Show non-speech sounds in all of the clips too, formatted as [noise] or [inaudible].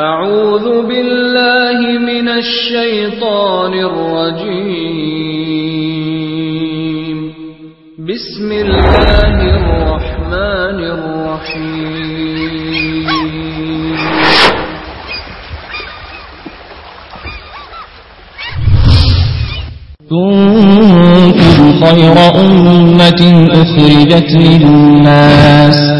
أعوذ بالله من الشيطان الرجيم. بسم الله الرحمن الرحيم. كنتم خير أمة أخرجت للناس.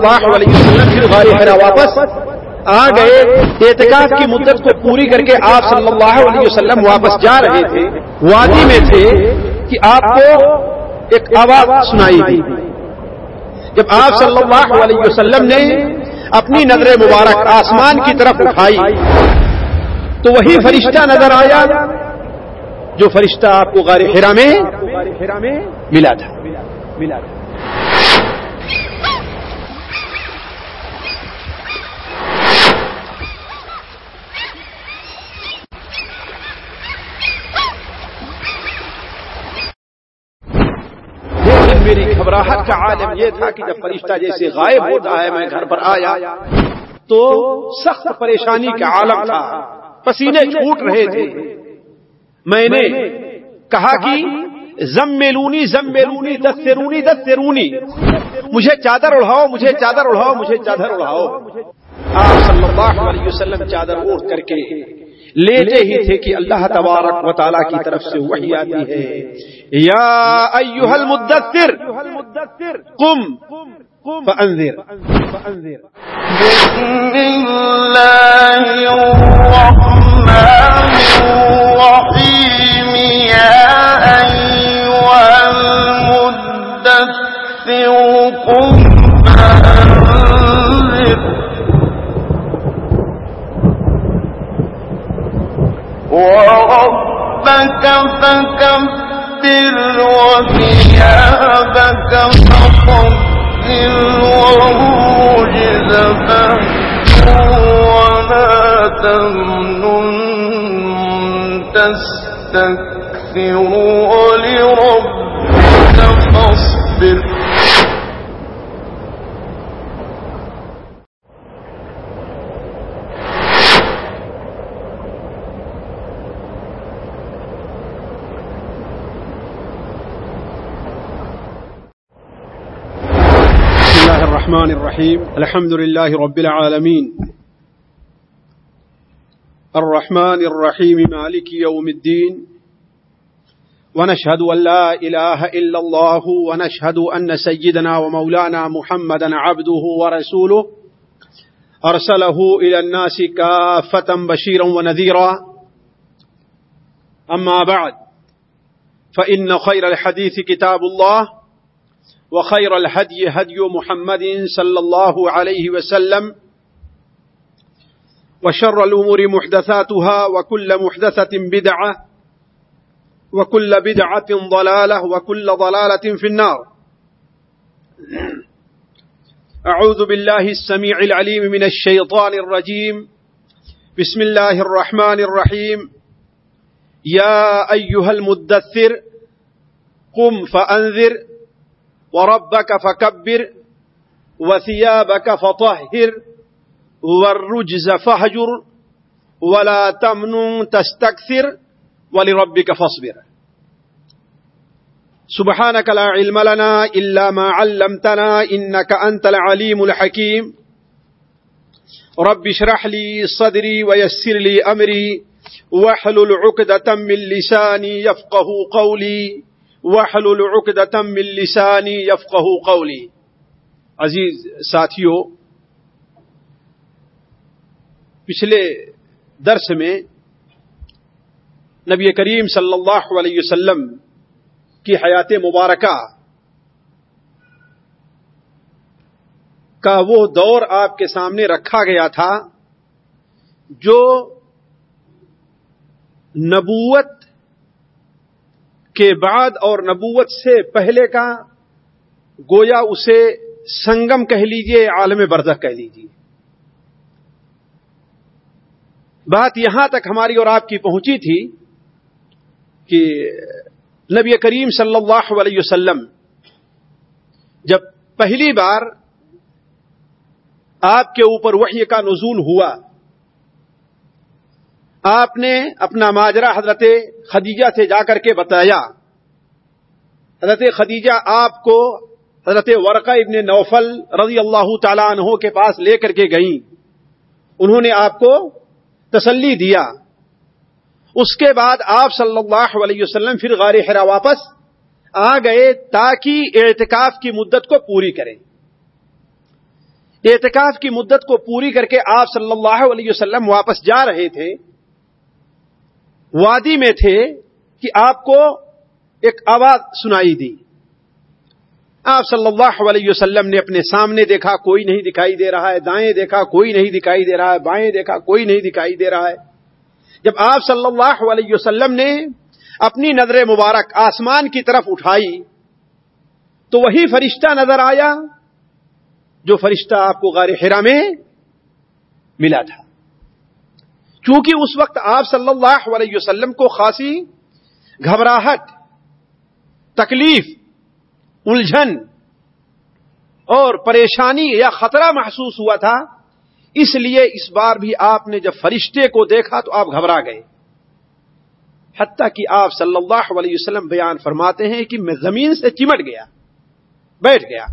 اللہ علیہ وسلم پھر غار حرا واپس آ گئے، اعتکاف کی مدت کو پوری کر کے آپ صلی اللہ علیہ وسلم واپس جا رہے تھے۔ وادی میں تھے کہ آپ کو ایک آواز سنائی دی جب آپ صلی اللہ علیہ وسلم نے اپنی نظر مبارک آسمان کی طرف اٹھائی، تو وہی فرشتہ نظر آیا جو فرشتہ آپ کو غار حرا میں ملا تھا۔ ملا تھا۔ میری کا عالم یہ تھا کہ جب فرشتہ جیسے غائب ہوتا ہے، میں گھر پر آیا تو سخت پریشانی کا عالم تھا، پسینے چھوٹ رہے تھے۔ میں نے کہا کہ زم میلونی زم میلونی دس رونی دس رونی مجھے چادر اڑاؤ مجھے چادر اڑاؤ مجھے چادر اڑاؤ آپ صلی اللہ علیہ وسلم چادر اوڑھ کر کے لیتے ہی تھے کہ اللہ تبارک و تعالیٰ کی طرف سے وہی آتی ہے۔ یا ایوہ المدثر قم، فانذر۔ بسم اللہ الرحمن الرحیم۔ وربك فكبر وثيابك فطهر والرجز ولا تمنن تستكثر ولربك فاصبر بسم الله الرحمن الرحيم. الحمد لله رب العالمين. الرحمن الرحيم، مالك يوم الدين. ونشهد أن لا إله إلا الله، ونشهد أن سيدنا ومولانا محمدا عبده ورسوله. أرسله إلى الناس كافة بشيرا ونذيرا. أما بعد، فإن خير الحديث كتاب الله. وخير الهدي هدي محمد صلى الله عليه وسلم وشر الأمور محدثاتها وكل محدثة بدعة وكل بدعة ضلالة وكل ضلالة في النار. أعوذ بالله السميع العليم من الشيطان الرجيم. بسم الله الرحمن الرحيم. يا أيها المدثر قم فأنذر وربك فكبر وثيابك فطهر والرجز فهجر ولا تمنن تستكثر ولربك فاصبر. سبحانك لا علم لنا إلا ما علمتنا إنك أنت العليم الحكيم. رب اشرح لي صدري ويسر لي أمري واحلل عقدة من لساني يفقه قولي. وحلل عقدة من لساني يفقه قولي۔ عزیز ساتھیوں پچھلے درس میں نبی کریم صلی اللہ علیہ وسلم کی حیات مبارکہ کا وہ دور آپ کے سامنے رکھا گیا تھا جو نبوت کے بعد اور نبوت سے پہلے کا گویا اسے سنگم کہہ لیجیے، عالم برزخ کہہ لیجیے۔ بات یہاں تک ہماری اور آپ کی پہنچی تھی کہ نبی کریم صلی اللہ علیہ وسلم جب پہلی بار آپ کے اوپر وحی کا نزول ہوا آپ نے اپنا ماجرا حضرت خدیجہ سے جا کر کے بتایا۔ حضرت خدیجہ آپ کو حضرت ورقہ ابن نوفل رضی اللہ تعالیٰ عنہ کے پاس لے کر کے گئیں۔ انہوں نے آپ کو تسلی دیا۔ اس کے بعد آپ صلی اللہ علیہ وسلم پھر غار حرا واپس آ گئے تاکہ اعتکاف کی مدت کو پوری کریں۔ اعتکاف کی مدت کو پوری کر کے آپ صلی اللہ علیہ وسلم واپس جا رہے تھے۔ وادی میں تھے کہ آپ کو ایک آواز سنائی دی۔ آپ صلی اللہ علیہ وسلم نے اپنے سامنے دیکھا، کوئی نہیں دکھائی دے رہا ہے۔ دائیں دیکھا، کوئی نہیں دکھائی دے رہا ہے۔ بائیں دیکھا، کوئی نہیں دکھائی دے رہا ہے۔ جب آپ صلی اللہ علیہ وسلم نے اپنی نظر مبارک آسمان کی طرف اٹھائی، تو وہی فرشتہ نظر آیا، جو فرشتہ آپ کو غار حرا میں ملا تھا۔ چونکہ اس وقت آپ صلی اللہ علیہ وسلم کو خاصی گھبراہٹ، تکلیف، الجھن اور پریشانی یا خطرہ محسوس ہوا تھا، اس لیے اس بار بھی آپ نے جب فرشتے کو دیکھا تو آپ گھبرا گئے۔ حتیٰ کہ آپ صلی اللہ علیہ وسلم بیان فرماتے ہیں کہ میں زمین سے چمٹ گیا، بیٹھ گیا۔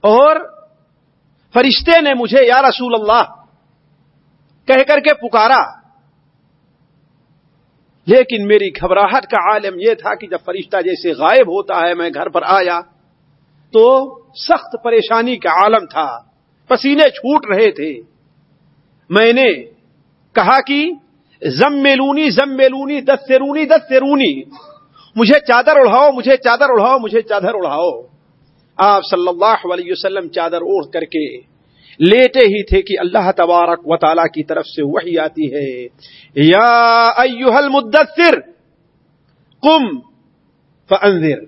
اور فرشتے نے مجھے، یا رسول اللہ کہہ کر کے پکارا۔ لیکن میری گھبراہٹ کا عالم یہ تھا کہ جب فرشتہ جیسے غائب ہوتا ہے، میں گھر پر آیا تو سخت پریشانی کا عالم تھا۔ پسینے چھوٹ رہے تھے۔ میں نے کہا کہ زم میلونی زم میلونی دس سیرونی دس سیرونی مجھے چادر اڑاؤ مجھے چادر اڑاؤ مجھے چادر اڑاؤ آپ صلی اللہ علیہ وسلم چادر اوڑھ کر کے لیٹے ہی تھے کہ اللہ تبارک و تعالی کی طرف سے وہی آتی ہے۔ یا ایوہ المدثر، قم فانذر۔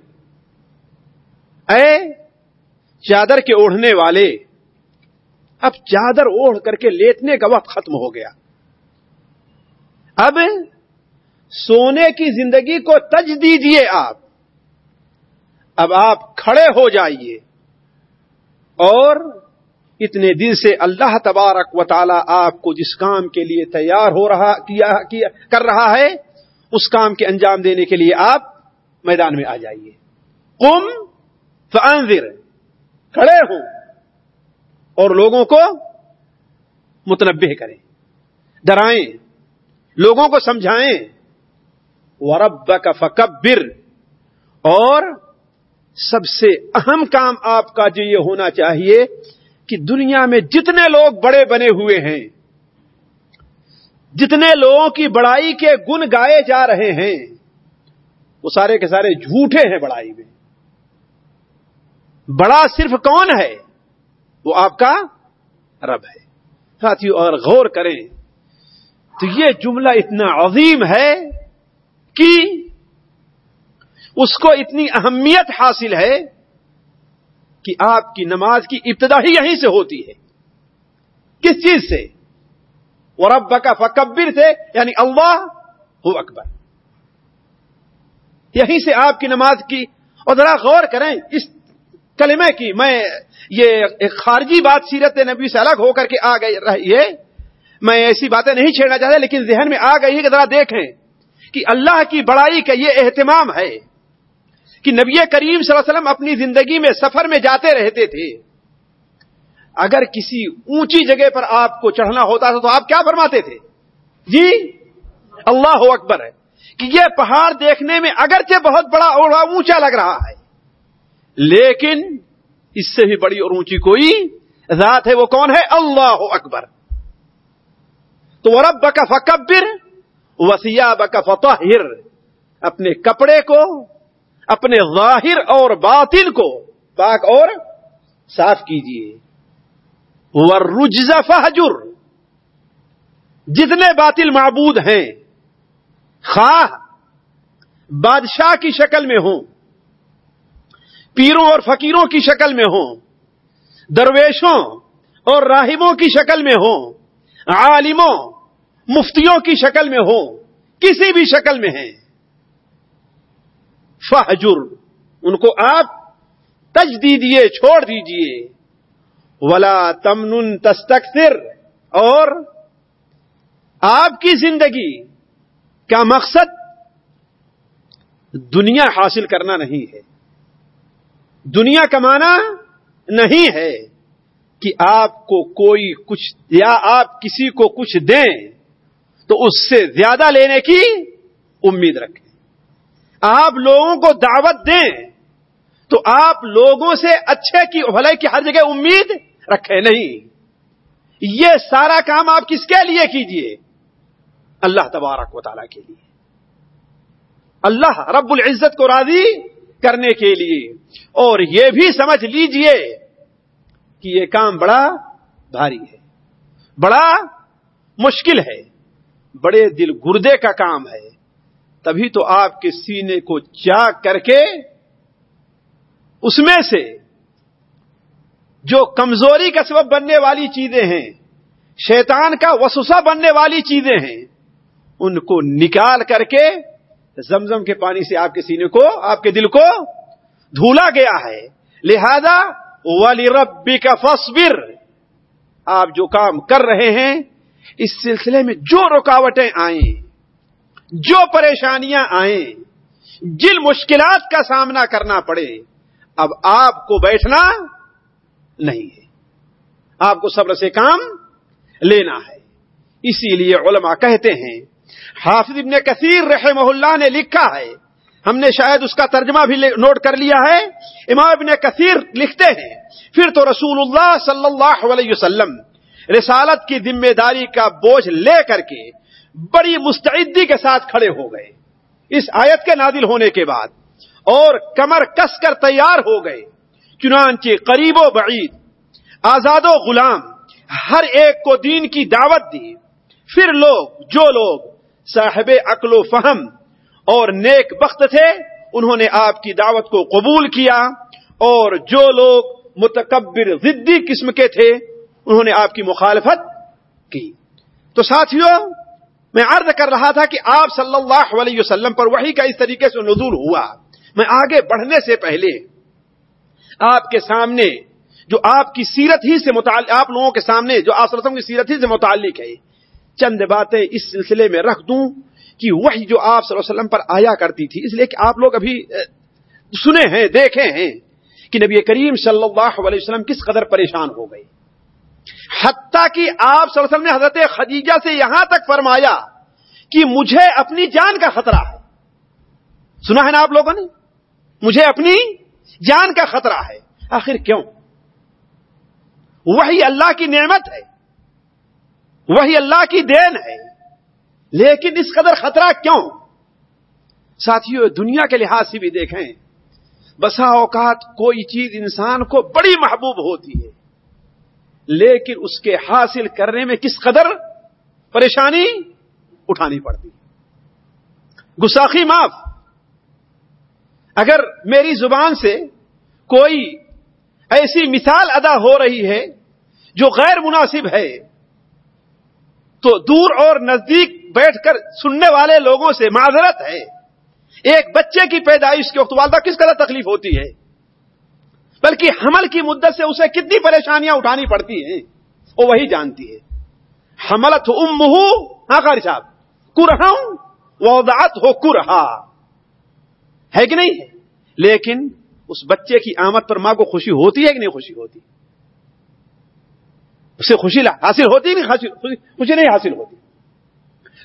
اے چادر کے اوڑھنے والے، اب چادر اوڑھ کر کے لیٹنے کا وقت ختم ہو گیا۔ اب سونے کی زندگی کو تج دیجیے آپ۔ اب آپ کھڑے ہو جائیے۔ اور اتنے دن سے اللہ تبارک و تعالی آپ کو جس کام کے لیے تیار ہو رہا کیا, کیا کر رہا ہے اس کام کے انجام دینے کے لیے آپ میدان میں آ جائیے۔ کم فانذر کھڑے ہوں اور لوگوں کو متنبع کریں۔ ڈرائیں لوگوں کو سمجھائیں۔ ورب کا فکبر اور سب سے اہم کام آپ کا جو یہ ہونا چاہیے کہ دنیا میں جتنے لوگ بڑے بنے ہوئے ہیں، جتنے لوگوں کی بڑائی کے گن گائے جا رہے ہیں، وہ سارے کے سارے جھوٹے ہیں بڑائی میں۔ بڑا صرف کون ہے؟ وہ آپ کا رب ہے۔ ساتھی اور غور کریں، تو یہ جملہ اتنا عظیم ہے کہ اس کو اتنی اہمیت حاصل ہے کہ آپ کی نماز کی ابتدا ہی یہیں سے ہوتی ہے۔ کس چیز سے؟ اور اب کا فکبر سے یعنی اللہ، ہو اکبر۔ یہیں سے آپ کی نماز کی، اور ذرا غور کریں، اس کلمے کی میں یہ ایک خارجی بات سیرت نبی سے الگ ہو کر کے آ گئی رہی ہے میں ایسی باتیں نہیں چھیڑنا چاہتا، لیکن ذہن میں آ گئی ہے کہ ذرا دیکھیں کہ اللہ کی بڑائی کا یہ اہتمام ہے۔ کہ نبی کریم صلی اللہ علیہ وسلم اپنی زندگی میں سفر میں جاتے رہتے تھے۔ اگر کسی اونچی جگہ پر آپ کو چڑھنا ہوتا تھا تو آپ کیا فرماتے تھے؟ جی اللہ اکبر ہے کہ یہ پہاڑ دیکھنے میں اگرچہ بہت بڑا اور اونچا لگ رہا ہے، لیکن اس سے بھی بڑی اور اونچی کوئی ذات ہے، وہ کون ہے؟ اللہ اکبر۔ تو وہ رب کا فکبر وسیع بکا فتحر اپنے کپڑے کو اپنے ظاہر اور باطن کو پاک اور صاف کیجیے ورجز فہجر جتنے باطل معبود ہیں، خواہ بادشاہ کی شکل میں ہوں، پیروں اور فقیروں کی شکل میں ہوں، درویشوں اور راہبوں کی شکل میں ہوں، عالموں، مفتیوں کی شکل میں ہوں، کسی بھی شکل میں ہیں۔ فہجر ان کو آپ تج دیجیے چھوڑ دیجیے ولا تمن تستکثر اور آپ کی زندگی کا مقصد دنیا حاصل کرنا نہیں ہے۔ دنیا کمانا نہیں ہے کہ آپ کو کوئی کچھ یا آپ کسی کو کچھ دیں تو اس سے زیادہ لینے کی امید رکھیں۔ آپ لوگوں کو دعوت دیں تو آپ لوگوں سے اچھے کی بھلائی کی ہر جگہ امید رکھے نہیں۔ یہ سارا کام آپ کس کے لیے کیجیے؟ اللہ تبارک و تعالیٰ کے لیے۔ اللہ رب العزت کو راضی کرنے کے لیے۔ اور یہ بھی سمجھ لیجیے کہ یہ کام بڑا بھاری ہے، بڑا مشکل ہے، بڑے دل گردے کا کام ہے۔ تبھی تو آپ کے سینے کو چاک کر کے اس میں سے جو کمزوری کا سبب بننے والی چیزیں ہیں، شیطان کا وسوسہ بننے والی چیزیں ہیں، ان کو نکال کر کے زمزم کے پانی سے آپ کے سینے کو، آپ کے دل کو دھولا گیا ہے۔ لہذا ولی ربی کا فصبر آپ جو کام کر رہے ہیں، اس سلسلے میں جو رکاوٹیں آئیں جو پریشانیاں آئیں، جن مشکلات کا سامنا کرنا پڑے، اب آپ کو بیٹھنا نہیں ہے۔ آپ کو صبر سے کام لینا ہے۔ اسی لیے علماء کہتے ہیں، حافظ ابن کثیر رحمہ اللہ نے لکھا ہے، ہم نے شاید اس کا ترجمہ بھی نوٹ کر لیا ہے۔ امام ابن کثیر لکھتے ہیں، پھر تو رسول اللہ صلی اللہ علیہ وسلم رسالت کی ذمہ داری کا بوجھ لے کر کے بڑی مستعدی کے ساتھ کھڑے ہو گئے۔ اس آیت کے نادل ہونے کے بعد اور کمر کس کر تیار ہو گئے۔ چنانچہ قریب و بعید، آزاد و غلام ہر ایک کو دین کی دعوت دی۔ پھر لوگ، جو لوگ صاحب عقل و فہم اور نیک بخت تھے، انہوں نے آپ کی دعوت کو قبول کیا۔ اور جو لوگ متکبر، ضدی قسم کے تھے، انہوں نے آپ کی مخالفت کی۔ تو ساتھیوں میں عرض کر رہا تھا کہ آپ صلی اللہ علیہ وسلم پر وہی کا اس طریقے سے نزول ہوا۔ میں آگے بڑھنے سے پہلے آپ کے سامنے جو آپ کی سیرت ہی سے متعلق آپ لوگوں کے سامنے جو آپ کی سیرت ہی سے متعلق ہے، چند باتیں اس سلسلے میں رکھ دوں کہ وہی جو آپ صلی اللہ علیہ وسلم پر آیا کرتی تھی، اس لیے کہ آپ لوگ ابھی سنے ہیں، دیکھے ہیں کہ نبی کریم صلی اللہ علیہ وسلم کس قدر پریشان ہو گئے۔ حتیٰ کہ آپ صلی اللہ علیہ وسلم نے حضرت خدیجہ سے یہاں تک فرمایا کہ مجھے اپنی جان کا خطرہ ہے۔ سنا ہے نا آپ لوگوں نے؟ مجھے اپنی جان کا خطرہ ہے۔ آخر کیوں؟ وہی اللہ کی نعمت ہے۔ وہی اللہ کی دین ہے۔ لیکن اس قدر خطرہ کیوں؟ ساتھیوں دنیا کے لحاظ سے بھی دیکھیں، بسا اوقات کوئی چیز انسان کو بڑی محبوب ہوتی ہے۔ لیکن اس کے حاصل کرنے میں کس قدر پریشانی اٹھانی پڑتی گساخی معاف۔ اگر میری زبان سے کوئی ایسی مثال ادا ہو رہی ہے جو غیر مناسب ہے، تو دور اور نزدیک بیٹھ کر سننے والے لوگوں سے معذرت ہے۔ ایک بچے کی پیدائش کے وقت والدہ کس قدر تکلیف ہوتی ہے؟ بلکہ حمل کی مدت سے اسے کتنی پریشانیاں اٹھانی پڑتی ہیں، وہ وہی جانتی ہے۔ حملت ام ہاں قاری صاحب کرہ وضعت ہو کرہا۔ ہے کہ نہیں ہے؟ لیکن اس بچے کی آمد پر ماں کو خوشی ہوتی ہے کہ نہیں خوشی ہوتی؟ اسے خوشی حاصل ہوتی نہیں خوشی نہیں حاصل ہوتی۔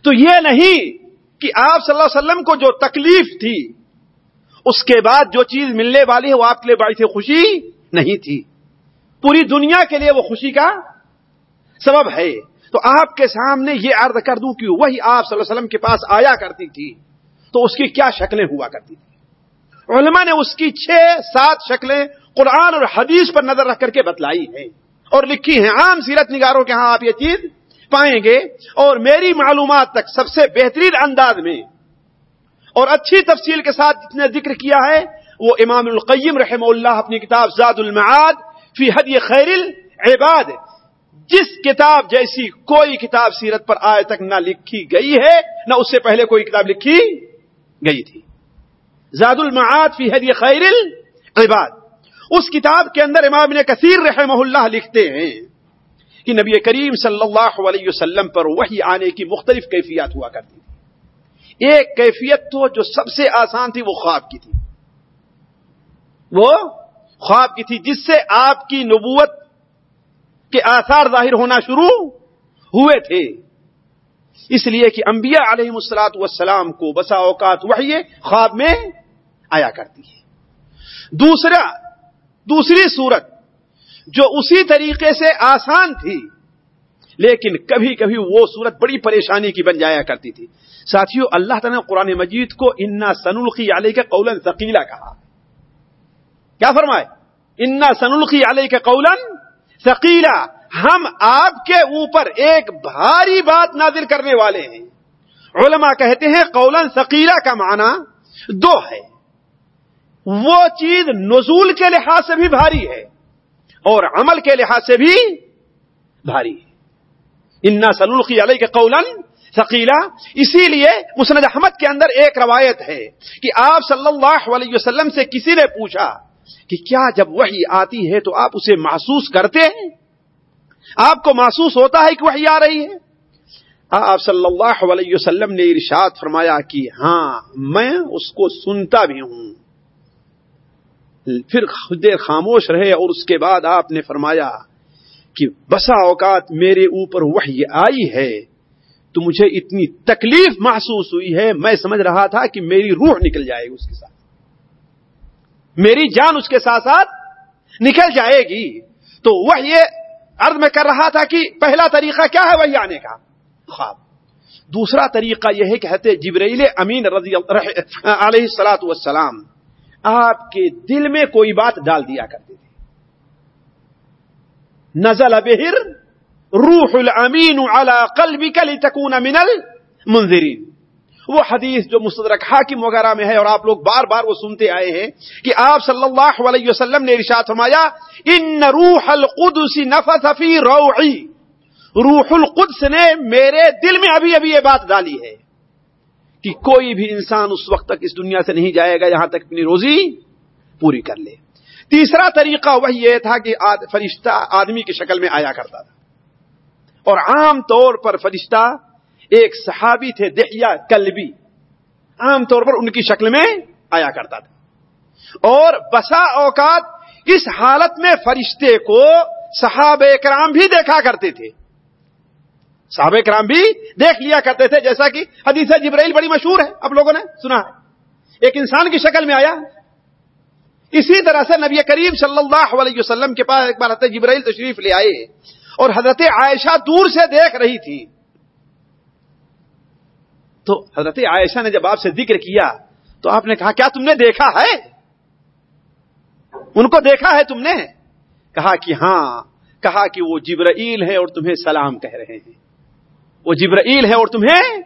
تو یہ نہیں کہ آپ صلی اللہ علیہ وسلم کو جو تکلیف تھی اس کے بعد جو چیز ملنے والی ہے وہ آپ کے لیے باعث خوشی نہیں تھی۔ پوری دنیا کے لیے وہ خوشی کا سبب ہے۔ تو آپ کے سامنے یہ عرض کر دوں کہ وہی آپ صلی اللہ علیہ وسلم کے پاس آیا کرتی تھی۔ تو اس کی کیا شکلیں ہوا کرتی تھی؟ علماء نے اس کی چھ سات شکلیں قرآن اور حدیث پر نظر رکھ کر کے بتلائی ہیں اور لکھی ہیں۔ عام سیرت نگاروں کے ہاں آپ یہ چیز پائیں گے۔ اور میری معلومات تک سب سے بہترین انداز میں اور اچھی تفصیل کے ساتھ جتنے ذکر کیا ہے، وہ امام القیم رحم اللہ اپنی کتاب زاد المعاد فی حد خیر العباد، جس کتاب جیسی کوئی کتاب سیرت پر آج تک نہ لکھی گئی ہے، نہ اس سے پہلے کوئی کتاب لکھی گئی تھی۔ زاد المعاد فی حد خیر العباد، اس کتاب کے اندر امام نے کثیر رحمہ اللہ لکھتے ہیں کہ نبی کریم صلی اللہ علیہ وسلم پر وہی آنے کی مختلف کیفیات ہوا کرتی ایک کیفیت تو جو سب سے آسان تھی وہ خواب کی تھی۔ وہ خواب کی تھی جس سے آپ کی نبوت کے آثار ظاہر ہونا شروع ہوئے تھے۔ اس لیے کہ انبیاء علیہ مسلاط والسلام کو بسا اوقات وہی خواب میں آیا کرتی ہے۔ دوسرا، دوسری صورت جو اسی طریقے سے آسان تھی، لیکن کبھی کبھی وہ صورت بڑی پریشانی کی بن جایا کرتی تھی۔ ساتھیوں اللہ تعالیٰ نے قرآن مجید کو انا سن القی علیہ کے قولن ثقیلا کہا۔ کیا فرمائے؟ انا سن القی علیہ کے قولن ثقیلا ہم آپ کے اوپر ایک بھاری بات نازل کرنے والے ہیں۔ علماء کہتے ہیں قولن ثقیلا کا معنی دو ہے۔ وہ چیز نزول کے لحاظ سے بھی بھاری ہے اور عمل کے لحاظ سے بھی بھاری ہے۔ انا سلولقی علیہ کے قولن ثقیلا اسی لیے مسند احمد کے اندر ایک روایت ہے کہ آپ صلی اللہ علیہ وسلم سے کسی نے پوچھا کہ کیا جب وہی آتی ہے تو آپ اسے محسوس کرتے ہیں؟ آپ کو محسوس ہوتا ہے کہ وہی آ رہی ہے؟ آپ صلی اللہ علیہ وسلم نے ارشاد فرمایا کہ ہاں میں اس کو سنتا بھی ہوں۔ پھر خود خاموش رہے اور اس کے بعد آپ نے فرمایا کہ بسا اوقات میرے اوپر وہی آئی ہے۔ تو مجھے اتنی تکلیف محسوس ہوئی ہے، میں سمجھ رہا تھا کہ میری روح نکل جائے گی اس کے ساتھ۔ میری جان اس کے ساتھ ساتھ نکل جائے گی۔ تو وہ یہ ارد میں کر رہا تھا کہ پہلا طریقہ کیا ہے وہی آنے کا؟ خواب۔ دوسرا طریقہ یہ ہے، کہتے جبریل امین رضی علیہ السلاۃ والسلام، آپ کے دل میں کوئی بات ڈال دیا کرتے تھے۔ نزل بہر روح الامین على قلبك لتكون من المنذرین۔ وہ حدیث جو مستدرک حاکم وغیرہ میں ہے اور آپ لوگ بار بار وہ سنتے آئے ہیں کہ آپ صلی اللہ علیہ وسلم نے ارشاد فرمایا، ان روح القدس نفث فی روعی۔ روح القدس نے میرے دل میں ابھی ابھی یہ بات ڈالی ہے کہ کوئی بھی انسان اس وقت تک اس دنیا سے نہیں جائے گا، یہاں تک اپنی روزی پوری کر لے۔ تیسرا طریقہ وہی یہ تھا کہ فرشتہ آدمی کی شکل میں آیا کرتا تھا۔ اور عام طور پر فرشتہ ایک صحابی تھے دہیا کلبی۔ عام طور پر ان کی شکل میں آیا کرتا تھا۔ اور بسا اوقات اس حالت میں فرشتے کو صحاب کرام بھی دیکھا کرتے تھے۔ صحابہ کرام بھی دیکھ لیا کرتے تھے، جیسا کہ حدیث جبرائیل بڑی مشہور ہے اب لوگوں نے سنا ہے۔ ایک انسان کی شکل میں آیا۔ اسی طرح سے نبی کریم صلی اللہ علیہ وسلم کے پاس ایک بار حضرت جبرائیل تشریف لے آئے۔ اور حضرت عائشہ دور سے دیکھ رہی تھی۔ تو حضرت عائشہ نے جب آپ سے ذکر کیا تو آپ نے کہا، کیا تم نے دیکھا ہے؟ ان کو دیکھا ہے تم نے؟ کہا کہ ہاں کہا کہ وہ جبرائیل ہے اور تمہیں سلام کہہ رہے ہیں۔ وہ جبرائیل ہے اور تمہیں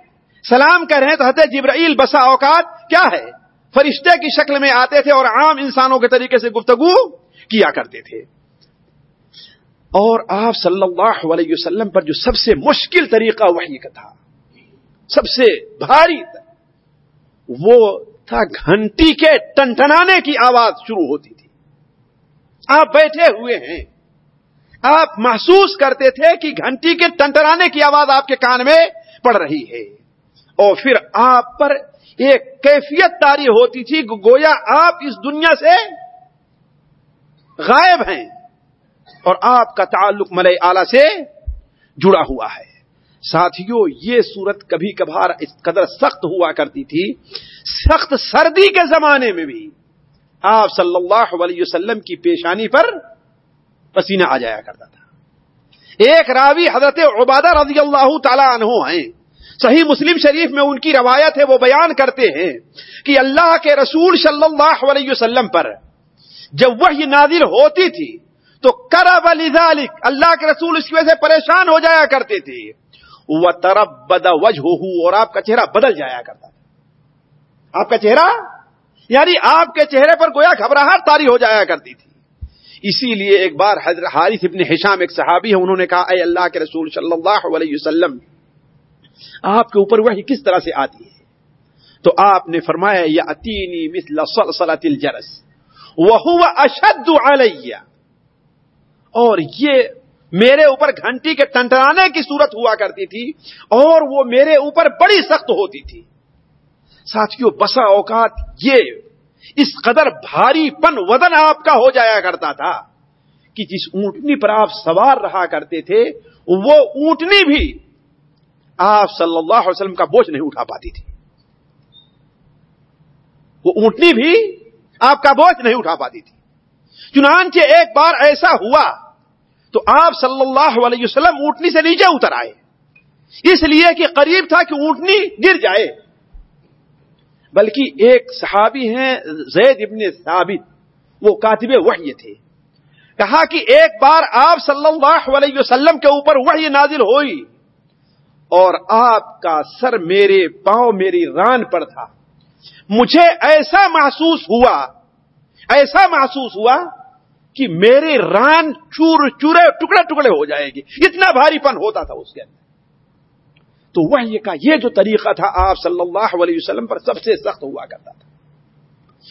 سلام کہہ رہے ہیں۔ تو حضرت جبرائیل بسا اوقات کیا ہے؟ فرشتے کی شکل میں آتے تھے اور عام انسانوں کے طریقے سے گفتگو کیا کرتے تھے۔ اور آپ صلی اللہ علیہ وسلم پر جو سب سے مشکل طریقہ وہی کا تھا، سب سے بھاری تھا، وہ تھا گھنٹی کے ٹنٹنانے کی آواز شروع ہوتی تھی۔ آپ بیٹھے ہوئے ہیں، آپ محسوس کرتے تھے کہ گھنٹی کے ٹنٹرانے کی آواز آپ کے کان میں پڑ رہی ہے۔ اور پھر آپ پر ایک کیفیت تاری ہوتی تھی گویا آپ اس دنیا سے غائب ہیں۔ اور آپ کا تعلق ملئے آلہ سے جڑا ہوا ہے۔ ساتھیوں یہ صورت کبھی کبھار اس قدر سخت ہوا کرتی تھی، سخت سردی کے زمانے میں بھی۔ آپ صلی اللہ علیہ وسلم کی پیشانی پر پسینہ آ جایا کرتا تھا۔ ایک راوی حضرت عبادہ رضی اللہ تعالی عنہ ہیں۔ صحیح مسلم شریف میں ان کی روایت ہے، وہ بیان کرتے ہیں کہ اللہ کے رسول صلی اللہ علیہ وسلم پر جب وہ نازل ہوتی تھی تو کرب لذالک اللہ کے رسول اس کی وجہ سے پریشان ہو جایا کرتے تھے وہ ترب بدا وجہ اور آپ کا چہرہ بدل جایا کرتا تھا۔ آپ کا چہرہ؟ یعنی آپ کے چہرے پر گویا گھبراہٹ تاری ہو جایا کرتی تھی۔ اسی لیے ایک بار حضرت حارث ابن حشام، ایک صحابی ہے انہوں نے کہا، اے اللہ کے رسول صلی اللہ علیہ وسلم، آپ کے اوپر وہی کس طرح سے آتی ہے؟ تو آپ نے فرمایا یا اتینی مثل صلصلۃ الجرس وهو اشد علیہ۔ اور یہ میرے اوپر گھنٹی کے ٹنٹرانے کی صورت ہوا کرتی تھی اور وہ میرے اوپر بڑی سخت ہوتی تھی۔ ساتھیوں بسا اوقات یہ اس قدر بھاری پن ودن آپ کا ہو جایا کرتا تھا کہ جس اونٹنی پر آپ سوار رہا کرتے تھے، وہ اونٹنی بھی آپ صلی اللہ علیہ وسلم کا بوجھ نہیں اٹھا پاتی تھی۔ وہ اونٹنی بھی آپ کا بوجھ نہیں اٹھا پاتی تھی۔ چنانچہ ایک بار ایسا ہوا تو آپ صلی اللہ علیہ وسلم اونٹنی سے نیچے اتر آئے۔ اس لیے کہ قریب تھا کہ اونٹنی گر جائے۔ بلکہ ایک صحابی ہیں، زید ابن ثابت، وہ کاتب وحی تھے۔ کہا کہ ایک بار آپ صلی اللہ علیہ وسلم کے اوپر وحی نازل ہوئی اور آپ کا سر میرے پاؤں، میری ران پر تھا۔ مجھے ایسا محسوس ہوا، ایسا محسوس ہوا کہ میرے ران چور چورے ٹکڑے ٹکڑے ہو جائے گی۔ اتنا بھاری پن ہوتا تھا اس کے اندر۔ تو وہ یہ کا یہ جو طریقہ تھا آپ صلی اللہ علیہ وسلم پر سب سے سخت ہوا کرتا تھا۔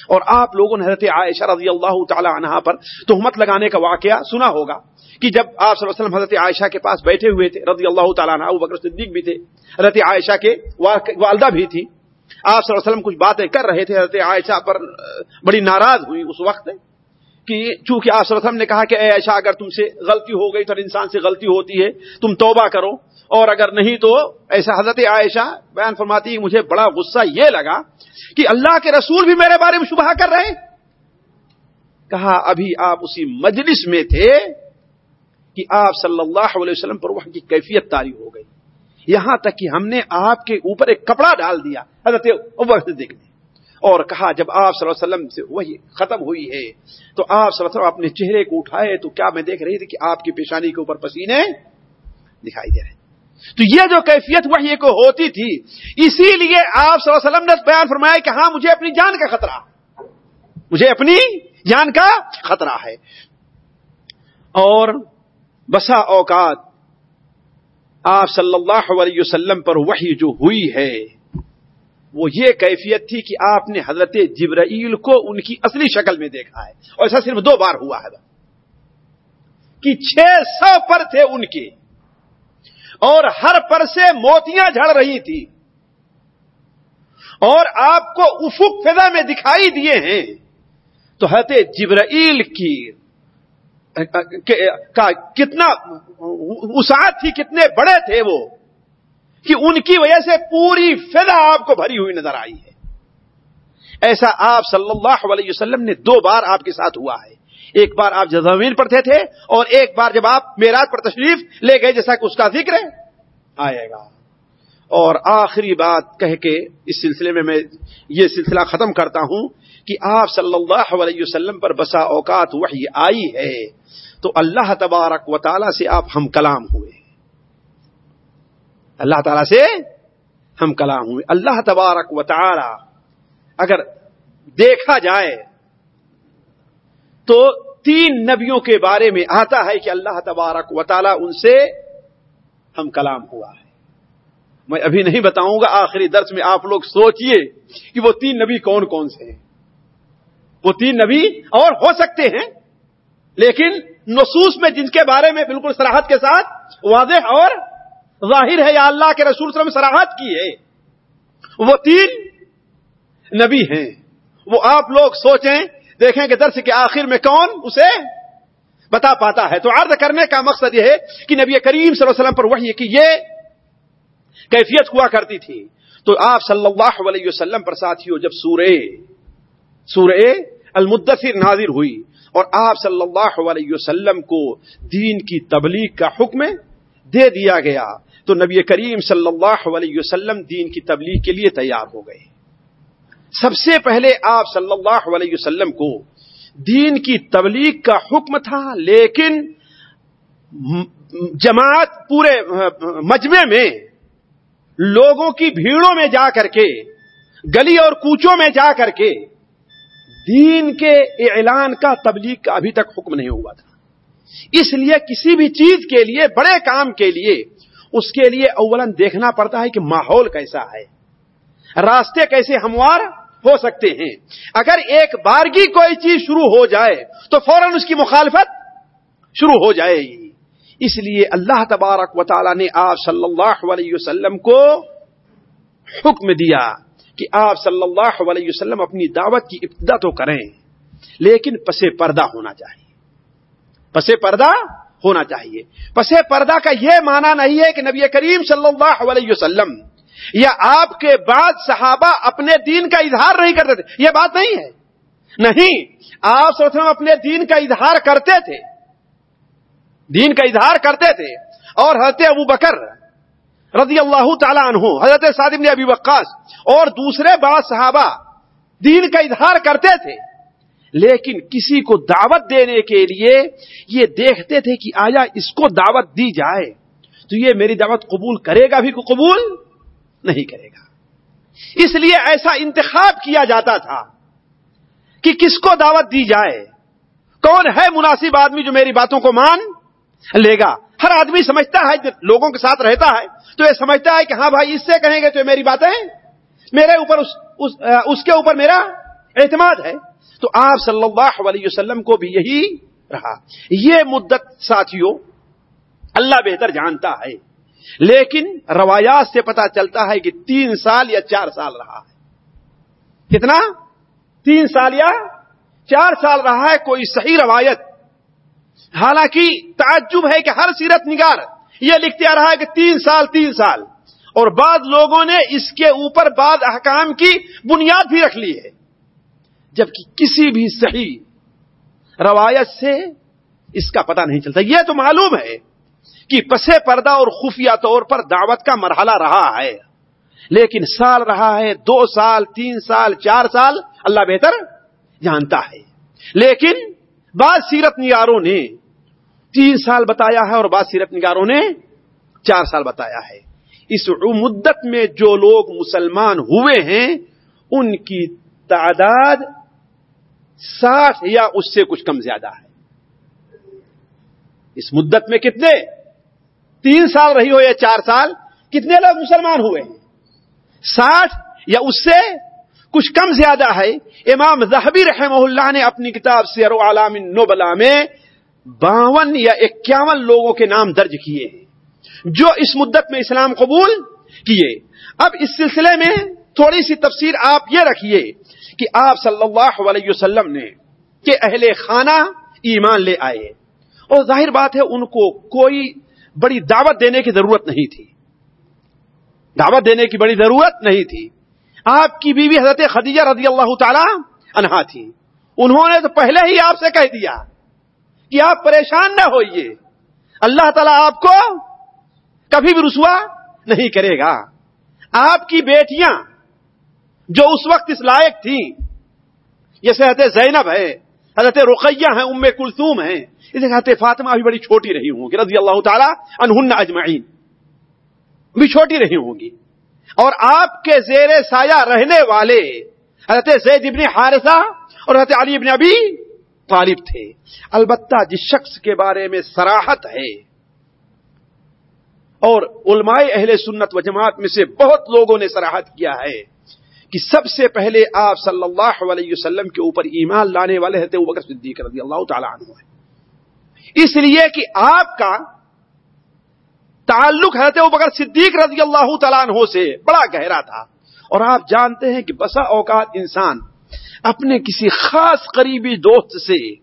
اور آپ لوگوں نے حضرت عائشہ رضی اللہ تعالی عنہ پر تہمت لگانے کا واقعہ سنا ہوگا کہ جب آپ صلی اللہ علیہ وسلم حضرت عائشہ کے پاس بیٹھے ہوئے تھے، رضی اللہ تعالیٰ عنہ بکر صدیق بھی تھے، حضرت عائشہ کے والدہ بھی تھی۔ آپ صلی اللہ علیہ وسلم کچھ باتیں کر رہے تھے، حضرت عائشہ پر بڑی ناراض ہوئی اس وقت۔ کہ چونکہ آپ صلی اللہ علیہ وسلم نے کہا کہ اے عائشہ، اگر تم سے غلطی ہو گئی تو انسان سے غلطی ہوتی ہے، تم توبہ کرو۔ اور اگر نہیں تو ایسا حضرت عائشہ بیان فرماتی ہے مجھے بڑا غصہ یہ لگا کہ اللہ کے رسول بھی میرے بارے میں شبہ کر رہے کہا، ابھی آپ اسی مجلس میں تھے کہ آپ صلی اللہ علیہ وسلم پر وہاں کی کیفیت تاری ہو گئی۔ یہاں تک کہ ہم نے آپ کے اوپر ایک کپڑا ڈال دیا۔ حضرت عمر دیکھنے اور کہا، جب آپ صلی اللہ علیہ وسلم سے وہی ختم ہوئی ہے، تو آپ صلی اللہ علیہ وسلم اپنے چہرے کو اٹھائے، تو کیا میں دیکھ رہی تھی کہ آپ کی پیشانی کے اوپر پسینے دکھائی دے رہے تو یہ جو کیفیت وہی کو ہوتی تھی، اسی لیے آپ صلی اللہ علیہ وسلم نے بیان فرمایا کہ ہاں مجھے اپنی جان کا خطرہ، مجھے اپنی جان کا خطرہ ہے۔ اور بسا اوقات آپ صلی اللہ علیہ وسلم پر وہی جو ہوئی ہے وہ یہ کیفیت تھی کہ آپ نے حضرت جبرائیل کو ان کی اصلی شکل میں دیکھا ہے۔ اور ایسا صرف دو بار ہوا ہے۔ کہ چھ سو پر تھے ان کے۔ اور ہر پر سے موتیاں جھڑ رہی تھی۔ اور آپ کو افق فضا میں دکھائی دیے ہیں۔ تو حضرت جبرائیل کی کا کتنا وسعت تھی کتنے بڑے تھے وہ۔ کہ ان کی وجہ سے پوری فضا آپ کو بھری ہوئی نظر آئی ہے۔ ایسا آپ صلی اللہ علیہ وسلم نے دو بار آپ کے ساتھ ہوا ہے۔ ایک بار آپ زمین پر تھے اور ایک بار جب آپ میراج پر تشریف لے گئے، جیسا کہ اس کا ذکر ہے، آئے گا۔ اور آخری بات کہہ کے اس سلسلے میں میں یہ سلسلہ ختم کرتا ہوں کہ آپ صلی اللہ علیہ وسلم پر بسا اوقات وحی آئی ہے تو اللہ تبارک و تعالی سے آپ ہم کلام ہوئے۔ اللہ تعالی سے ہم کلام ہوئے۔ اللہ تبارک و تعالی اگر دیکھا جائے تو تین نبیوں کے بارے میں آتا ہے کہ اللہ تبارک و تعالی ان سے ہم کلام ہوا ہے۔ میں ابھی نہیں بتاؤں گا، آخری درس میں آپ لوگ سوچئے کہ وہ تین نبی کون کون سے ہیں۔ وہ تین نبی اور ہو سکتے ہیں، لیکن نصوص میں جن کے بارے میں بالکل سراہد کے ساتھ واضح اور ظاہر ہے یا اللہ کے رسول صلی اللہ علیہ وسلم سراہد کی ہے وہ تین نبی ہیں۔ وہ آپ لوگ سوچیں، دیکھیں کہ درس کے آخر میں کون اسے بتا پاتا ہے۔ تو عرض کرنے کا مقصد یہ ہے کہ نبی کریم صلی اللہ علیہ وسلم پر وہی کہ یہ کیفیت ہوا کرتی تھی۔ تو آپ صلی اللہ علیہ وسلم پر ساتھیوں جب سورہ سورہ المدثر نازر ہوئی اور آپ صلی اللہ علیہ وسلم کو دین کی تبلیغ کا حکم دے دیا گیا تو نبی کریم صلی اللہ علیہ وسلم دین کی تبلیغ کے لیے تیار ہو گئے۔ سب سے پہلے آپ صلی اللہ علیہ وسلم کو دین کی تبلیغ کا حکم تھا، لیکن جماعت پورے مجمع میں لوگوں کی بھیڑوں میں جا کر کے، گلی اور کوچوں میں جا کر کے دین کے اعلان کا تبلیغ کا ابھی تک حکم نہیں ہوا تھا۔ اس لیے کسی بھی چیز کے لیے، بڑے کام کے لیے، اس کے لیے اولن دیکھنا پڑتا ہے کہ ماحول کیسا ہے۔ راستے کیسے ہموار ہو سکتے ہیں۔ اگر ایک بارگی کوئی چیز شروع ہو جائے، تو فوراً اس کی مخالفت شروع ہو جائے گی۔ اس لیے اللہ تبارک و تعالی نے آپ صلی اللہ علیہ وسلم کو حکم دیا کہ آپ صلی اللہ علیہ وسلم اپنی دعوت کی ابتدا تو کریں، لیکن پسے پردہ ہونا چاہیے۔ پسے پردہ ہونا چاہیے۔ پسے پردہ کا یہ معنی نہیں ہے کہ نبی کریم صلی اللہ علیہ وسلم یا آپ کے بعد صحابہ اپنے دین کا اظہار نہیں کرتے تھے۔ یہ بات نہیں ہے۔ نہیں، آپ وسلم اپنے دین کا اظہار کرتے تھے۔ دین کا اظہار کرتے تھے۔ اور حضرت ابو بکر رضی اللہ تعالیٰ عنہ، حضرت صادم نے ابی وقاص اور دوسرے بعض صحابہ دین کا اظہار کرتے تھے۔ لیکن کسی کو دعوت دینے کے لیے یہ دیکھتے تھے کہ آیا اس کو دعوت دی جائے تو یہ میری دعوت قبول کرے گا بھی کو قبول نہیں کرے گا۔ اس لیے ایسا انتخاب کیا جاتا تھا کہ کس کو دعوت دی جائے۔ کون ہے مناسب آدمی جو میری باتوں کو مان لے گا؟ ہر آدمی سمجھتا ہے لوگوں کے ساتھ رہتا ہے تو یہ سمجھتا ہے کہ ہاں بھائی اس سے کہیں گے تو میری باتیں میرے اوپر اس, اس, اس کے اوپر میرا اعتماد ہے۔ تو آپ صلی اللہ علیہ وسلم کو بھی یہی رہا۔ یہ مدت ساتھیوں، اللہ بہتر جانتا ہے، لیکن روایات سے پتا چلتا ہے کہ تین سال یا چار سال رہا ہے۔ کتنا؟ تین سال یا چار سال رہا ہے، کوئی صحیح روایت۔ حالانکہ تعجب ہے کہ ہر سیرت نگار یہ لکھتے آ رہا ہے کہ تین سال تین سال۔ اور بعض لوگوں نے اس کے اوپر بعض احکام کی بنیاد بھی رکھ لی ہے۔ جبکہ کسی بھی صحیح روایت سے اس کا پتہ نہیں چلتا۔ یہ تو معلوم ہے کہ پسے پردہ اور خفیہ طور پر دعوت کا مرحلہ رہا ہے۔ لیکن سال رہا ہے، دو سال، تین سال، چار سال، اللہ بہتر جانتا ہے۔ لیکن بعض سیرت نگاروں نے تین سال بتایا ہے اور بعض سیرت نگاروں نے چار سال بتایا ہے۔ اس مدت میں جو لوگ مسلمان ہوئے ہیں، ان کی تعداد ساٹھ یا اس سے کچھ کم زیادہ ہے۔ اس مدت میں کتنے؟ تین سال رہی ہو یا چار سال۔ کتنے لوگ مسلمان ہوئے؟ ہیں ساٹھ یا اس سے کچھ کم زیادہ ہے۔ امام زہبی رحمہ اللہ نے اپنی کتاب سیر علام نوبلا میں باون یا اکیاون لوگوں کے نام درج کیے۔ ہیں جو اس مدت میں اسلام قبول کیے۔ اب اس سلسلے میں تھوڑی سی تفسیر آپ یہ رکھیے۔ کہ آپ صلی اللہ علیہ وسلم نے کہ اہل خانہ ایمان لے آئے۔ اور ظاہر بات ہے ان کو کوئی بڑی دعوت دینے کی ضرورت نہیں تھی۔ دعوت دینے کی بڑی ضرورت نہیں تھی۔ آپ کی بیوی حضرت خدیجہ رضی اللہ تعالی انہا تھی۔ انہوں نے تو پہلے ہی آپ سے کہہ دیا کہ آپ پریشان نہ ہوئیے۔ اللہ تعالیٰ آپ کو کبھی بھی رسوا نہیں کرے گا۔ آپ کی بیٹیاں جو اس وقت اس لائق تھیں۔ جیسے حضرت زینب ہے، حضرت رقیہ ہیں، ام کلثوم ہیں۔ اسے کہتے فاطمہ ابھی بڑی چھوٹی رہی ہوں گی، رضی اللہ تعالیٰ انہن اجمعین۔ بھی چھوٹی رہی ہوں گی۔ اور آپ کے زیر سایہ رہنے والے حضرت زید ابن حارثہ اور حضرت علی ابن ابی طالب تھے۔ البتہ جس شخص کے بارے میں سراحت ہے، اور علماء اہل سنت و جماعت میں سے بہت لوگوں نے سراحت کیا ہے۔ کہ سب سے پہلے آپ صلی اللہ علیہ وسلم کے اوپر ایمان لانے والے ہیں بکر صدیق رضی اللہ تعالیٰ عنہ ہے اس لیے کہ آپ کا تعلق حضرت بکر صدیق رضی اللہ تعالیٰ عنہ سے بڑا گہرا تھا۔ اور آپ جانتے ہیں کہ بسا اوقات انسان اپنے کسی خاص قریبی دوست سے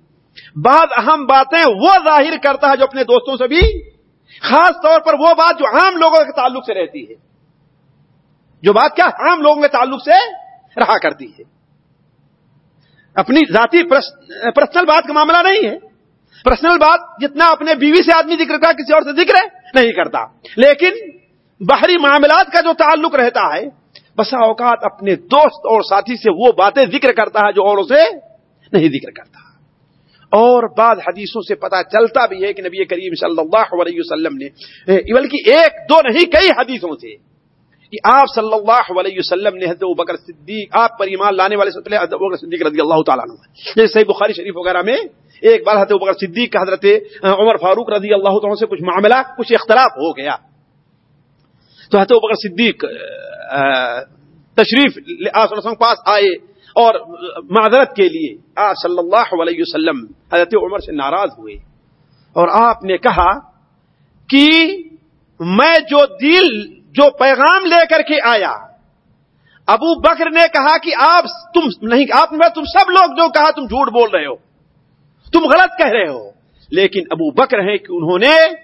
بعض اہم باتیں وہ ظاہر کرتا ہے جو اپنے دوستوں سے بھی، خاص طور پر وہ بات جو عام لوگوں کے تعلق سے رہتی ہے۔ جو بات کیا عام لوگوں کے تعلق سے رہا کرتی ہے۔ اپنی ذاتی پرسنل بات کا معاملہ نہیں ہے۔ پرسنل بات جتنا اپنے بیوی سے آدمی ذکر کرتا کسی اور سے ذکر نہیں کرتا۔ لیکن باہری معاملات کا جو تعلق رہتا ہے، بسا اوقات اپنے دوست اور ساتھی سے وہ باتیں ذکر کرتا ہے جو اوروں سے نہیں ذکر کرتا۔ اور بعض حدیثوں سے پتا چلتا بھی ہے کہ نبی کریم صلی اللہ علیہ وسلم نے، بلکہ ایک دو نہیں، کئی حدیثوں سے کہ آپ صلی اللہ علیہ وسلم نے حضرت بکر صدیق، آپ پر ایمان لانے والے سے حضرت بکر صدیق رضی اللہ تعالیٰ جیسے صحیح بخاری شریف وغیرہ میں ایک بار حضرت بکر صدیق کا حضرت عمر فاروق رضی اللہ تعالیٰ سے کچھ معاملہ، کچھ اختلاف ہو گیا۔ تو حضرت بکر صدیق تشریف پاس آئے اور معذرت کے لیے آپ صلی اللہ علیہ وسلم حضرت عمر سے ناراض ہوئے۔ اور آپ نے کہا کہ میں جو دل جو پیغام لے کر کے آیا۔ ابو بکر نے کہا کہ آپ تم نہیں، آپ نے تم سب لوگ جو کہا تم جھوٹ بول رہے ہو، تم غلط کہہ رہے ہو۔ لیکن ابو بکر ہیں کہ انہوں نے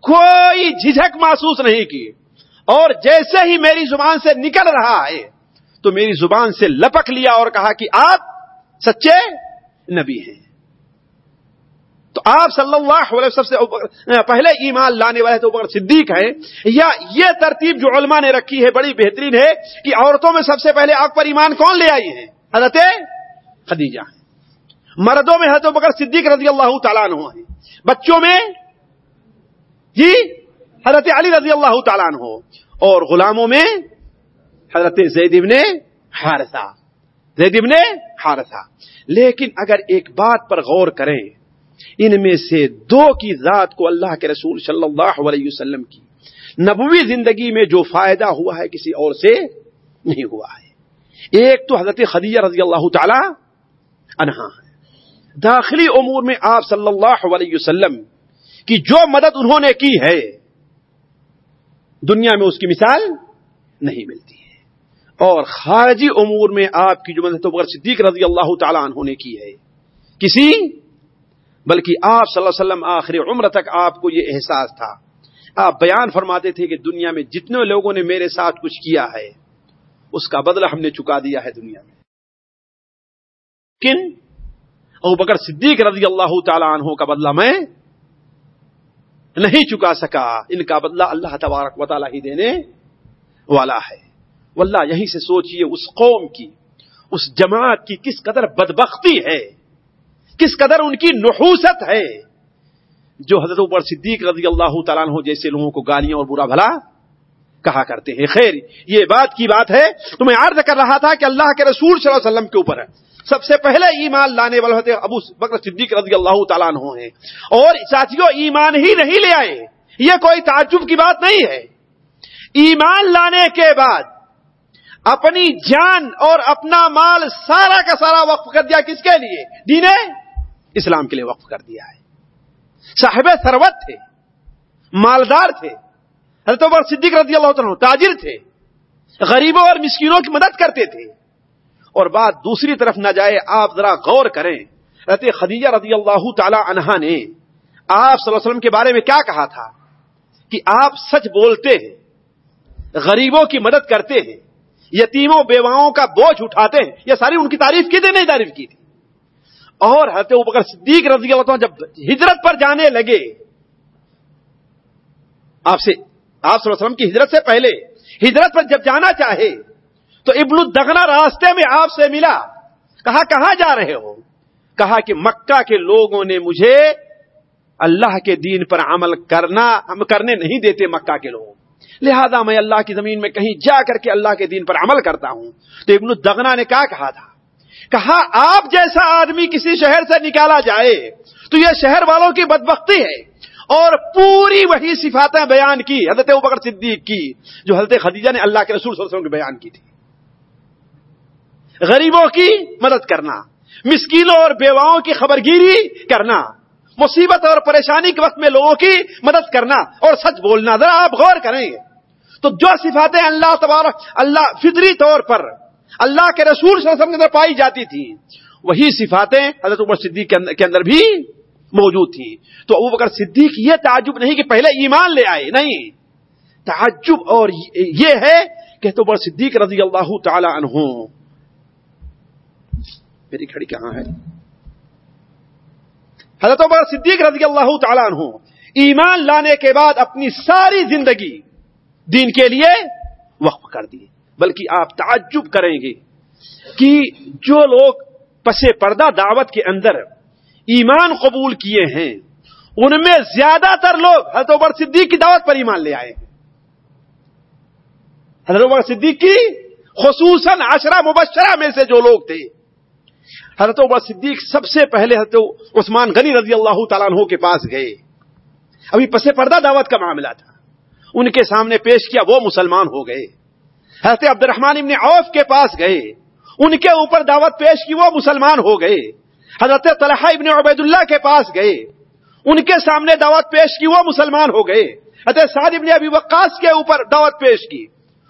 کوئی جھجک محسوس نہیں کی۔ اور جیسے ہی میری زبان سے نکل رہا ہے، تو میری زبان سے لپک لیا اور کہا کہ آپ سچے نبی ہیں۔ تو آپ صلی اللہ علیہ وسلم سے پہلے ایمان لانے والے تو صدیق ہیں، یا یہ ترتیب جو علماء نے رکھی ہے بڑی بہترین ہے کہ عورتوں میں سب سے پہلے آپ پر ایمان کون لے آئی ہے؟ حضرت خدیجہ۔ مردوں میں حضرت بکر صدیق رضی اللہ تعالیٰ عنہ ہیں۔ بچوں میں جی حضرت علی رضی اللہ تعالیٰ عنہ۔ اور غلاموں میں حضرت زید ابن حارثہ۔ زید ابن حارثہ۔ لیکن اگر ایک بات پر غور کریں ان میں سے دو کی ذات کو اللہ کے رسول صلی اللہ علیہ وسلم کی۔ نبوی زندگی میں جو فائدہ ہوا ہے کسی اور سے نہیں ہوا ہے۔ ایک تو حضرت خدیجہ رضی اللہ تعالی انہا ہے۔ داخلی امور میں آپ صلی اللہ علیہ وسلم کی جو مدد انہوں نے کی ہے، دنیا میں اس کی مثال نہیں ملتی ہے۔ اور خارجی امور میں آپ کی جو مدد صدیق رضی اللہ تعالیٰ عنہ نے کی ہے، کسی بلکہ آپ صلی اللہ علیہ وسلم آخری عمر تک آپ کو یہ احساس تھا۔ آپ بیان فرماتے تھے کہ دنیا میں جتنے لوگوں نے میرے ساتھ کچھ کیا ہے، اس کا بدلہ ہم نے چکا دیا ہے دنیا میں۔ کن؟ او بکر صدیق رضی اللہ تعالیٰ عنہ کا بدلہ میں نہیں چکا سکا۔ ان کا بدلہ اللہ تبارک و تعالیٰ ہی دینے والا ہے۔ واللہ، یہیں سے سوچئے، اس قوم کی، اس جماعت کی کس قدر بدبختی ہے۔ کس قدر ان کی نحوست ہے جو حضرت اوپر صدیق رضی اللہ تعالیٰ عنہ جیسے لوگوں کو گالیاں اور برا بھلا کہا کرتے ہیں۔ خیر، یہ بات کی بات ہے۔ تو میں عرض کر رہا تھا کہ اللہ کے رسول صلی اللہ علیہ وسلم کے اوپر ہے۔ سب سے پہلے ایمان لانے والے ابو بکر صدیق رضی اللہ تعالیٰ عنہ ہیں۔ اور ساتھیوں ایمان ہی نہیں لے آئے۔ یہ کوئی تعجب کی بات نہیں ہے۔ ایمان لانے کے بعد اپنی جان اور اپنا مال سارا کا سارا وقف کر دیا کس کے لیے؟ دین اسلام کے لیے وقف کر دیا ہے۔ صاحب سروت تھے، مالدار تھے، حضرت عمر صدیق رضی اللہ عنہ تاجر تھے، غریبوں اور مسکینوں کی مدد کرتے تھے۔ اور بات دوسری طرف نہ جائے، آپ ذرا غور کریں۔ حضرت خدیجہ رضی اللہ تعالی عنہا نے آپ صلی اللہ علیہ وسلم کے بارے میں کیا کہا تھا؟ کہ آپ سچ بولتے ہیں، غریبوں کی مدد کرتے ہیں، یتیموں، بیواؤں کا بوجھ اٹھاتے ہیں۔ یہ ساری ان کی تعریف کی تھی، نہیں تعریف کی تھی۔ اور حضرت بکر صدیق رضی اللہ عنہ جب ہجرت پر جانے لگے، آپ سے آپ صلی اللہ علیہ وسلم کی ہجرت سے پہلے، ہجرت پر جب جانا چاہے، تو ابن الدغنا راستے میں آپ سے ملا، کہا، کہاں جا رہے ہو؟ کہا کہ، مکہ کے لوگوں نے مجھے اللہ کے دین پر عمل کرنا، ہم کرنے نہیں دیتے مکہ کے لوگ لہذا میں اللہ کی زمین میں کہیں جا کر کے اللہ کے دین پر عمل کرتا ہوں۔ تو ابن الدغنا نے کیا کہا تھا کہا، آپ جیسا آدمی کسی شہر سے نکالا جائے، تو یہ شہر والوں کی بدبختی ہے۔ اور پوری وہی صفاتیں بیان کی، حضرت بکر صدیق کی، جو حضرت خدیجہ نے اللہ کے رسول صلی اللہ علیہ وسلم کی بیان کی تھی۔ غریبوں کی مدد کرنا، مسکینوں اور بیواؤں کی خبرگیری کرنا، مصیبت اور پریشانی کے وقت میں لوگوں کی مدد کرنا اور سچ بولنا، ذرا آپ غور کریں۔ گے تو جو صفاتیں اللہ تبارک، اللہ فطری طور پر اللہ کے رسول صلی اللہ علیہ وسلم کے اندر پائی جاتی تھی۔ وہی صفاتیں حضرت عمر صدیق کے اندر بھی موجود تھی تو ابو بکر صدیق یہ تعجب نہیں کہ پہلے ایمان لے آئے، نہیں۔ تعجب اور یہ ہے کہ تو بر صدیق رضی اللہ تعالی عنہ۔ میری گھڑی کہاں ہے؟ حضرت عمر صدیق رضی اللہ تعالیٰ عنہ۔ ایمان لانے کے بعد اپنی ساری زندگی دین کے لیے وقف کر دی بلکہ آپ تعجب کریں گے کہ جو لوگ پسے پردہ دعوت کے اندر ایمان قبول کیے ہیں، ان میں زیادہ تر لوگ حضرت عمر صدیق کی دعوت پر ایمان لے آئے ہیں۔ حضرت عمر صدیق کی، خصوصاً عشرہ مبشرہ میں سے جو لوگ تھے۔ حضرت عمر صدیق سب سے پہلے حضرت عثمان غنی رضی اللہ تعالیٰ عنہ کے پاس گئے۔ ابھی پسے پردہ دعوت کا معاملہ تھا۔ ان کے سامنے پیش کیا وہ مسلمان ہو گئے۔ حضرت عبد الرحمان ابن عوف کے پاس گئے۔ ان کے اوپر دعوت پیش کی وہ مسلمان ہو گئے۔ حضرت طلحہ ابن عبید اللہ کے پاس گئے۔ ان کے سامنے دعوت پیش کی وہ مسلمان ہو گئے۔ حضرت سعد ابن ابی وقاص کے اوپر دعوت پیش کی۔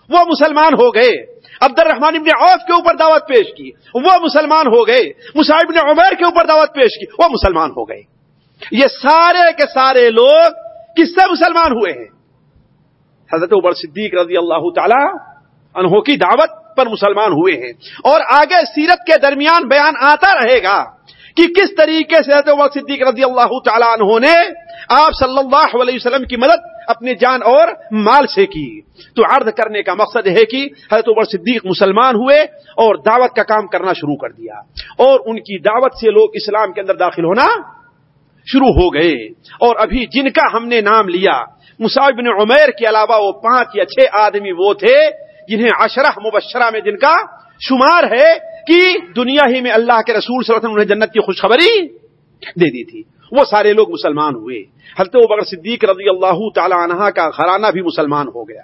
وہ مسلمان ہو گئے۔ عبد الرحمان ابن عوف کے اوپر دعوت پیش کی۔ وہ مسلمان ہو گئے۔ مصعب ابن عمیر کے اوپر دعوت پیش کی۔ وہ مسلمان ہو گئے۔ یہ سارے کے سارے لوگ کس سے مسلمان ہوئے ہیں؟ حضرت عمر صدیق رضی اللہ تعالی انہوں کی دعوت پر مسلمان ہوئے ہیں۔ اور آگے سیرت کے درمیان بیان آتا رہے گا کہ کس طریقے سے حضرت عمر صدیق رضی اللہ تعالیٰ عنہ نے آپ صلی اللہ علیہ وسلم کی مدد اپنی جان اور مال سے کی۔ تو عرض کرنے کا مقصد ہے کہ حضرت عمر صدیق مسلمان ہوئے اور دعوت کا کام کرنا شروع کر دیا۔ اور ان کی دعوت سے لوگ اسلام کے اندر داخل ہونا شروع ہو گئے۔ اور ابھی جن کا ہم نے نام لیا، مصعب بن عمیر کے علاوہ وہ پانچ یا چھ آدمی وہ تھے جنہیں عشرہ مبشرہ میں جن کا شمار ہے کہ دنیا ہی میں اللہ کے رسول صلی اللہ علیہ وسلم انہیں جنت کی خوشخبری دے دی تھی۔ وہ سارے لوگ مسلمان ہوئے۔ حضرت بکر صدیق رضی اللہ تعالی عنہ کا گھرانہ بھی مسلمان ہو گیا۔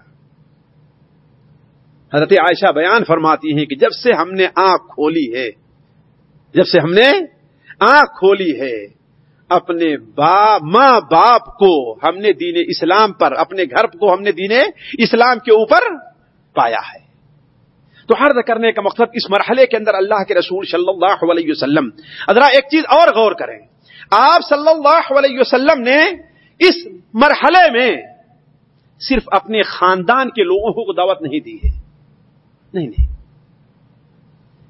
حضرت عائشہ بیان فرماتی ہیں کہ جب سے ہم نے آنکھ کھولی ہے، جب سے ہم نے آنکھ کھولی ہے، اپنے با، ماں باپ کو ہم نے دین اسلام پر، اپنے گھر کو ہم نے دین اسلام کے اوپر پایا ہے۔ تو حرد کرنے کا مقصد اس مرحلے کے اندر اللہ کے رسول صلی اللہ علیہ وسلم ادرا ایک چیز اور غور کریں۔ آپ صلی اللہ علیہ وسلم نے اس مرحلے میں صرف اپنے خاندان کے لوگوں کو دعوت نہیں دی ہے۔ نہیں نہیں۔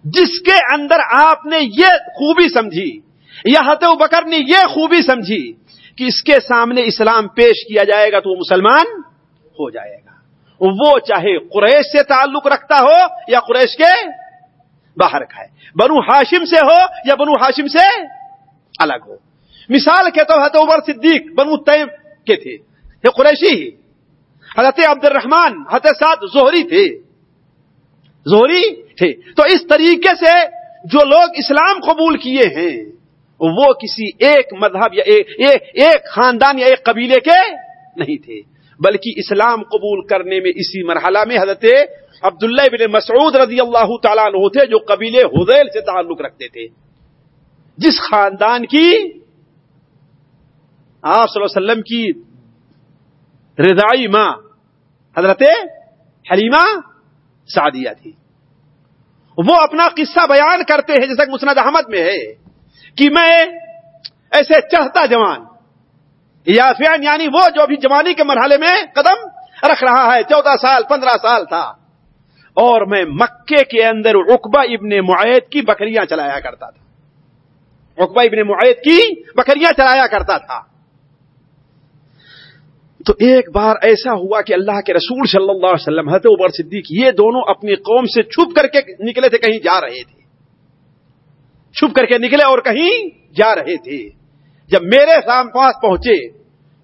جس کے اندر آپ نے یہ خوبی سمجھی، یا حت بکر نے یہ خوبی سمجھی کہ اس کے سامنے اسلام پیش کیا جائے گا تو وہ مسلمان ہو جائے گا۔ وہ چاہے قریش سے تعلق رکھتا ہو یا قریش کے باہر کا ہے۔ بنو ہاشم سے ہو یا بنو ہاشم سے الگ ہو۔ مثال کے تو حضرت عمر صدیق، بنو تیم کے تھے۔ یہ قریشی ہی۔ حضرت عبد الرحمان حضرت سعد زہری تھے۔ زہری تھے۔ تو اس طریقے سے جو لوگ اسلام قبول کیے ہیں، وہ کسی ایک مذہب یا ایک خاندان یا ایک قبیلے کے نہیں تھے۔ بلکہ اسلام قبول کرنے میں اسی مرحلہ میں حضرت عبداللہ بن مسعود رضی اللہ تعالیٰ عنہ تھے جو قبیلے حدیل سے تعلق رکھتے تھے۔ جس خاندان کی آپ صلی اللہ علیہ وسلم کی رضائی ماں حضرت حلیمہ سعدیہ تھی۔ وہ اپنا قصہ بیان کرتے ہیں، جیسا کہ مسند احمد میں ہے، کہ میں ایسے چڑھتا جوان یا فین یعنی وہ جو ابھی جوانی کے مرحلے میں قدم رکھ رہا ہے، چودہ سال، پندرہ سال تھا۔ اور میں مکے کے اندر اقبا ابن معیت کی بکریاں چلایا کرتا تھا۔ اقبا ابن معیت کی بکریاں چلایا کرتا تھا۔ تو ایک بار ایسا ہوا کہ اللہ کے رسول صلی اللہ علیہ وسلم، حضرت عمر صدیق، یہ دونوں اپنی قوم سے چھپ کر کے نکلے تھے، کہیں جا رہے تھے۔ چھپ کر کے نکلے اور کہیں جا رہے تھے۔ جب میرے سام پاس پہنچے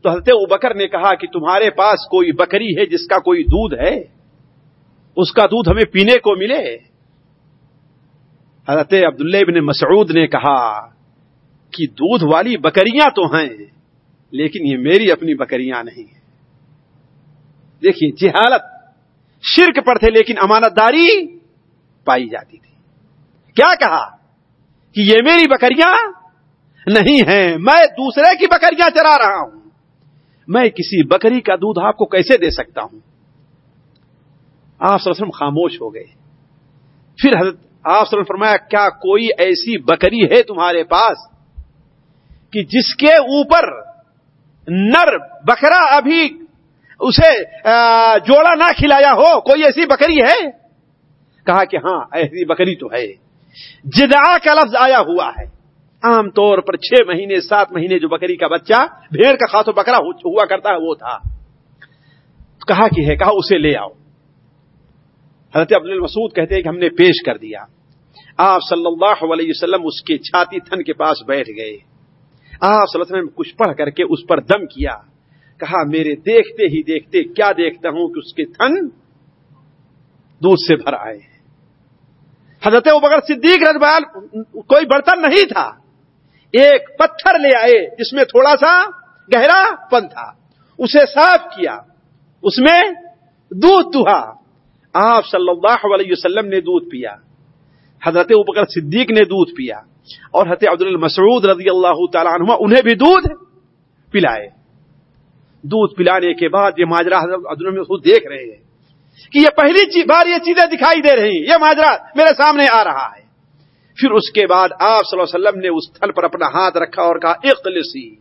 تو حضرت بکر نے کہا کہ تمہارے پاس کوئی بکری ہے جس کا کوئی دودھ ہے؟ اس کا دودھ ہمیں پینے کو ملے۔ حضرت عبداللہ ابن مسعود نے کہا کہ دودھ والی بکریاں تو ہیں، لیکن یہ میری اپنی بکریاں نہیں ہیں۔ دیکھیے، جہالت شرک پر تھے، لیکن امانت داری پائی جاتی تھی۔ کیا کہا کہ یہ میری بکریاں نہیں ہیں میں دوسرے کی بکریاں چرا رہا ہوں۔ میں کسی بکری کا دودھ آپ کو کیسے دے سکتا ہوں؟ آپ وسلم خاموش ہو گئے۔ پھر حضرت آپ وسلم فرمایا، کیا کوئی ایسی بکری ہے تمہارے پاس کہ جس کے اوپر نر بکرا ابھی اسے جوڑا نہ کھلایا ہو؟ کوئی ایسی بکری ہے؟ کہا کہ ہاں ایسی بکری تو ہے۔ جدا کا لفظ آیا ہوا ہے۔ عام طور پر چھ مہینے، سات مہینے جو بکری کا بچہ بھیڑ کا خاص و بکرا ہوا کرتا ہے، وہ تھا۔ کہا کہ ہے، کہا اسے لے آؤ۔ حضرت عبد المسود کہتے ہیں کہ ہم نے پیش کر دیا۔ آپ صلی اللہ علیہ وسلم اس کے چھاتی تھن کے پاس بیٹھ گئے۔ آپ صلی اللہ علیہ وسلم کچھ پڑھ کر کے اس پر دم کیا۔ کہا، میرے دیکھتے ہی دیکھتے کیا دیکھتا ہوں کہ اس کے تھن دودھ سے بھر آئے حضرت بغیر صدیق رجبال کوئی برتن نہیں تھا۔ ایک پتھر لے آئے، جس میں تھوڑا سا گہرا پن تھا۔ اسے صاف کیا۔ اس میں دودھ دہا۔ آپ صلی اللہ علیہ وسلم نے دودھ پیا۔ حضرت بکر صدیق نے دودھ پیا۔ اور حضرت عبد المسعود رضی اللہ تعالیٰ عنہ انہیں بھی دودھ پلائے۔ دودھ پلانے کے بعد یہ ماجرا حضرت عبد المسعود دیکھ رہے ہیں کہ یہ پہلی بار یہ چیزیں دکھائی دے رہی ہیں۔ یہ ماجرا میرے سامنے آ رہا ہے۔ پھر اس کے بعد آپ صلی اللہ علیہ وسلم نے اس تھل پر اپنا ہاتھ رکھا اور کہا، اقلسی۔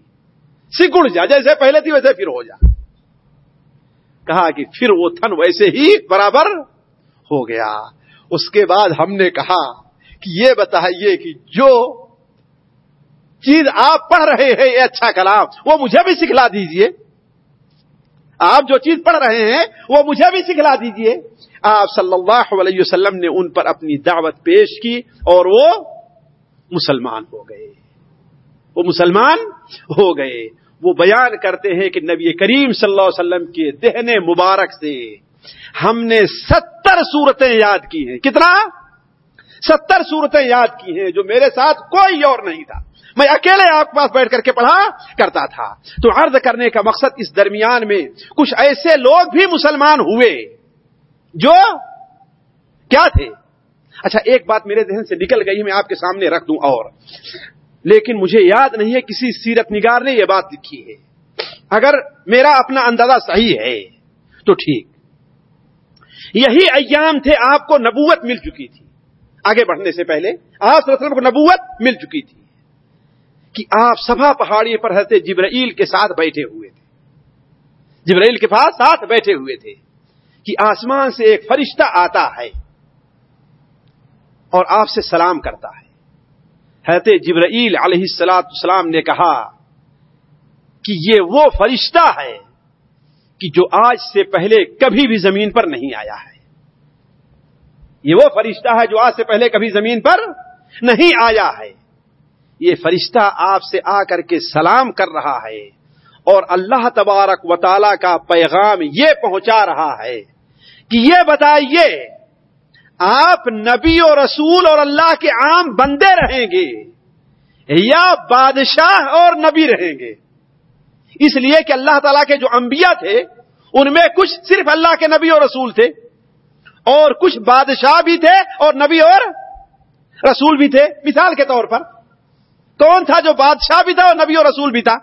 سکڑ جا، جیسے پہلے تھی ویسے پھر ہو جا۔ کہا کہ پھر وہ تھن ویسے ہی برابر ہو گیا۔ اس کے بعد ہم نے کہا کہ یہ بتائیے کہ جو چیز آپ پڑھ رہے ہیں، یہ اچھا کلام، وہ مجھے بھی سکھلا دیجیے۔ آپ جو چیز پڑھ رہے ہیں، وہ مجھے بھی سکھلا دیجیے۔ آپ صلی اللہ علیہ وسلم نے ان پر اپنی دعوت پیش کی اور وہ مسلمان ہو گئے۔ وہ مسلمان ہو گئے۔ وہ بیان کرتے ہیں کہ نبی کریم صلی اللہ علیہ وسلم کے دہنے مبارک سے ہم نے ستر صورتیں یاد کی ہیں۔ کتنا؟ ستر صورتیں یاد کی ہیں جو میرے ساتھ کوئی اور نہیں تھا۔ میں اکیلے آپ کے پاس بیٹھ کر کے پڑھا کرتا تھا۔ تو عرض کرنے کا مقصد اس درمیان میں کچھ ایسے لوگ بھی مسلمان ہوئے۔ جو کیا تھے؟ اچھا ایک بات میرے ذہن سے نکل گئی میں آپ کے سامنے رکھ دوں اور۔ لیکن مجھے یاد نہیں ہے کسی سیرت نگار نے یہ بات لکھی ہے۔ اگر میرا اپنا اندازہ صحیح ہے، تو ٹھیک۔ یہی ایام تھے، آپ کو نبوت مل چکی تھی۔ آگے بڑھنے سے پہلے، آپ وسلم کو نبوت مل چکی تھی۔ کہ آپ سبا پہاڑی پر رہتے جبرائیل کے ساتھ بیٹھے ہوئے تھے۔ جبرائیل کے پاس ساتھ بیٹھے ہوئے تھے۔ کہ آسمان سے ایک فرشتہ آتا ہے اور آپ سے سلام کرتا ہے۔ حضرت جبرائیل علیہ السلاط السلام نے کہا کہ یہ وہ فرشتہ ہے کہ جو آج سے پہلے کبھی بھی زمین پر نہیں آیا ہے۔ یہ وہ فرشتہ ہے جو آج سے پہلے کبھی زمین پر نہیں آیا ہے۔ یہ فرشتہ آپ سے آ کر کے سلام کر رہا ہے اور اللہ تبارک و تعالی کا پیغام یہ پہنچا رہا ہے۔ کہ یہ بتائیے، آپ نبی و رسول اور اللہ کے عام بندے رہیں گے یا بادشاہ اور نبی رہیں گے؟ اس لیے کہ اللہ تعالیٰ کے جو انبیاء تھے، ان میں کچھ صرف اللہ کے نبی اور رسول تھے اور کچھ بادشاہ بھی تھے اور نبی اور رسول بھی تھے۔ مثال کے طور پر، کون تھا جو بادشاہ بھی تھا اور نبی اور رسول بھی تھا؟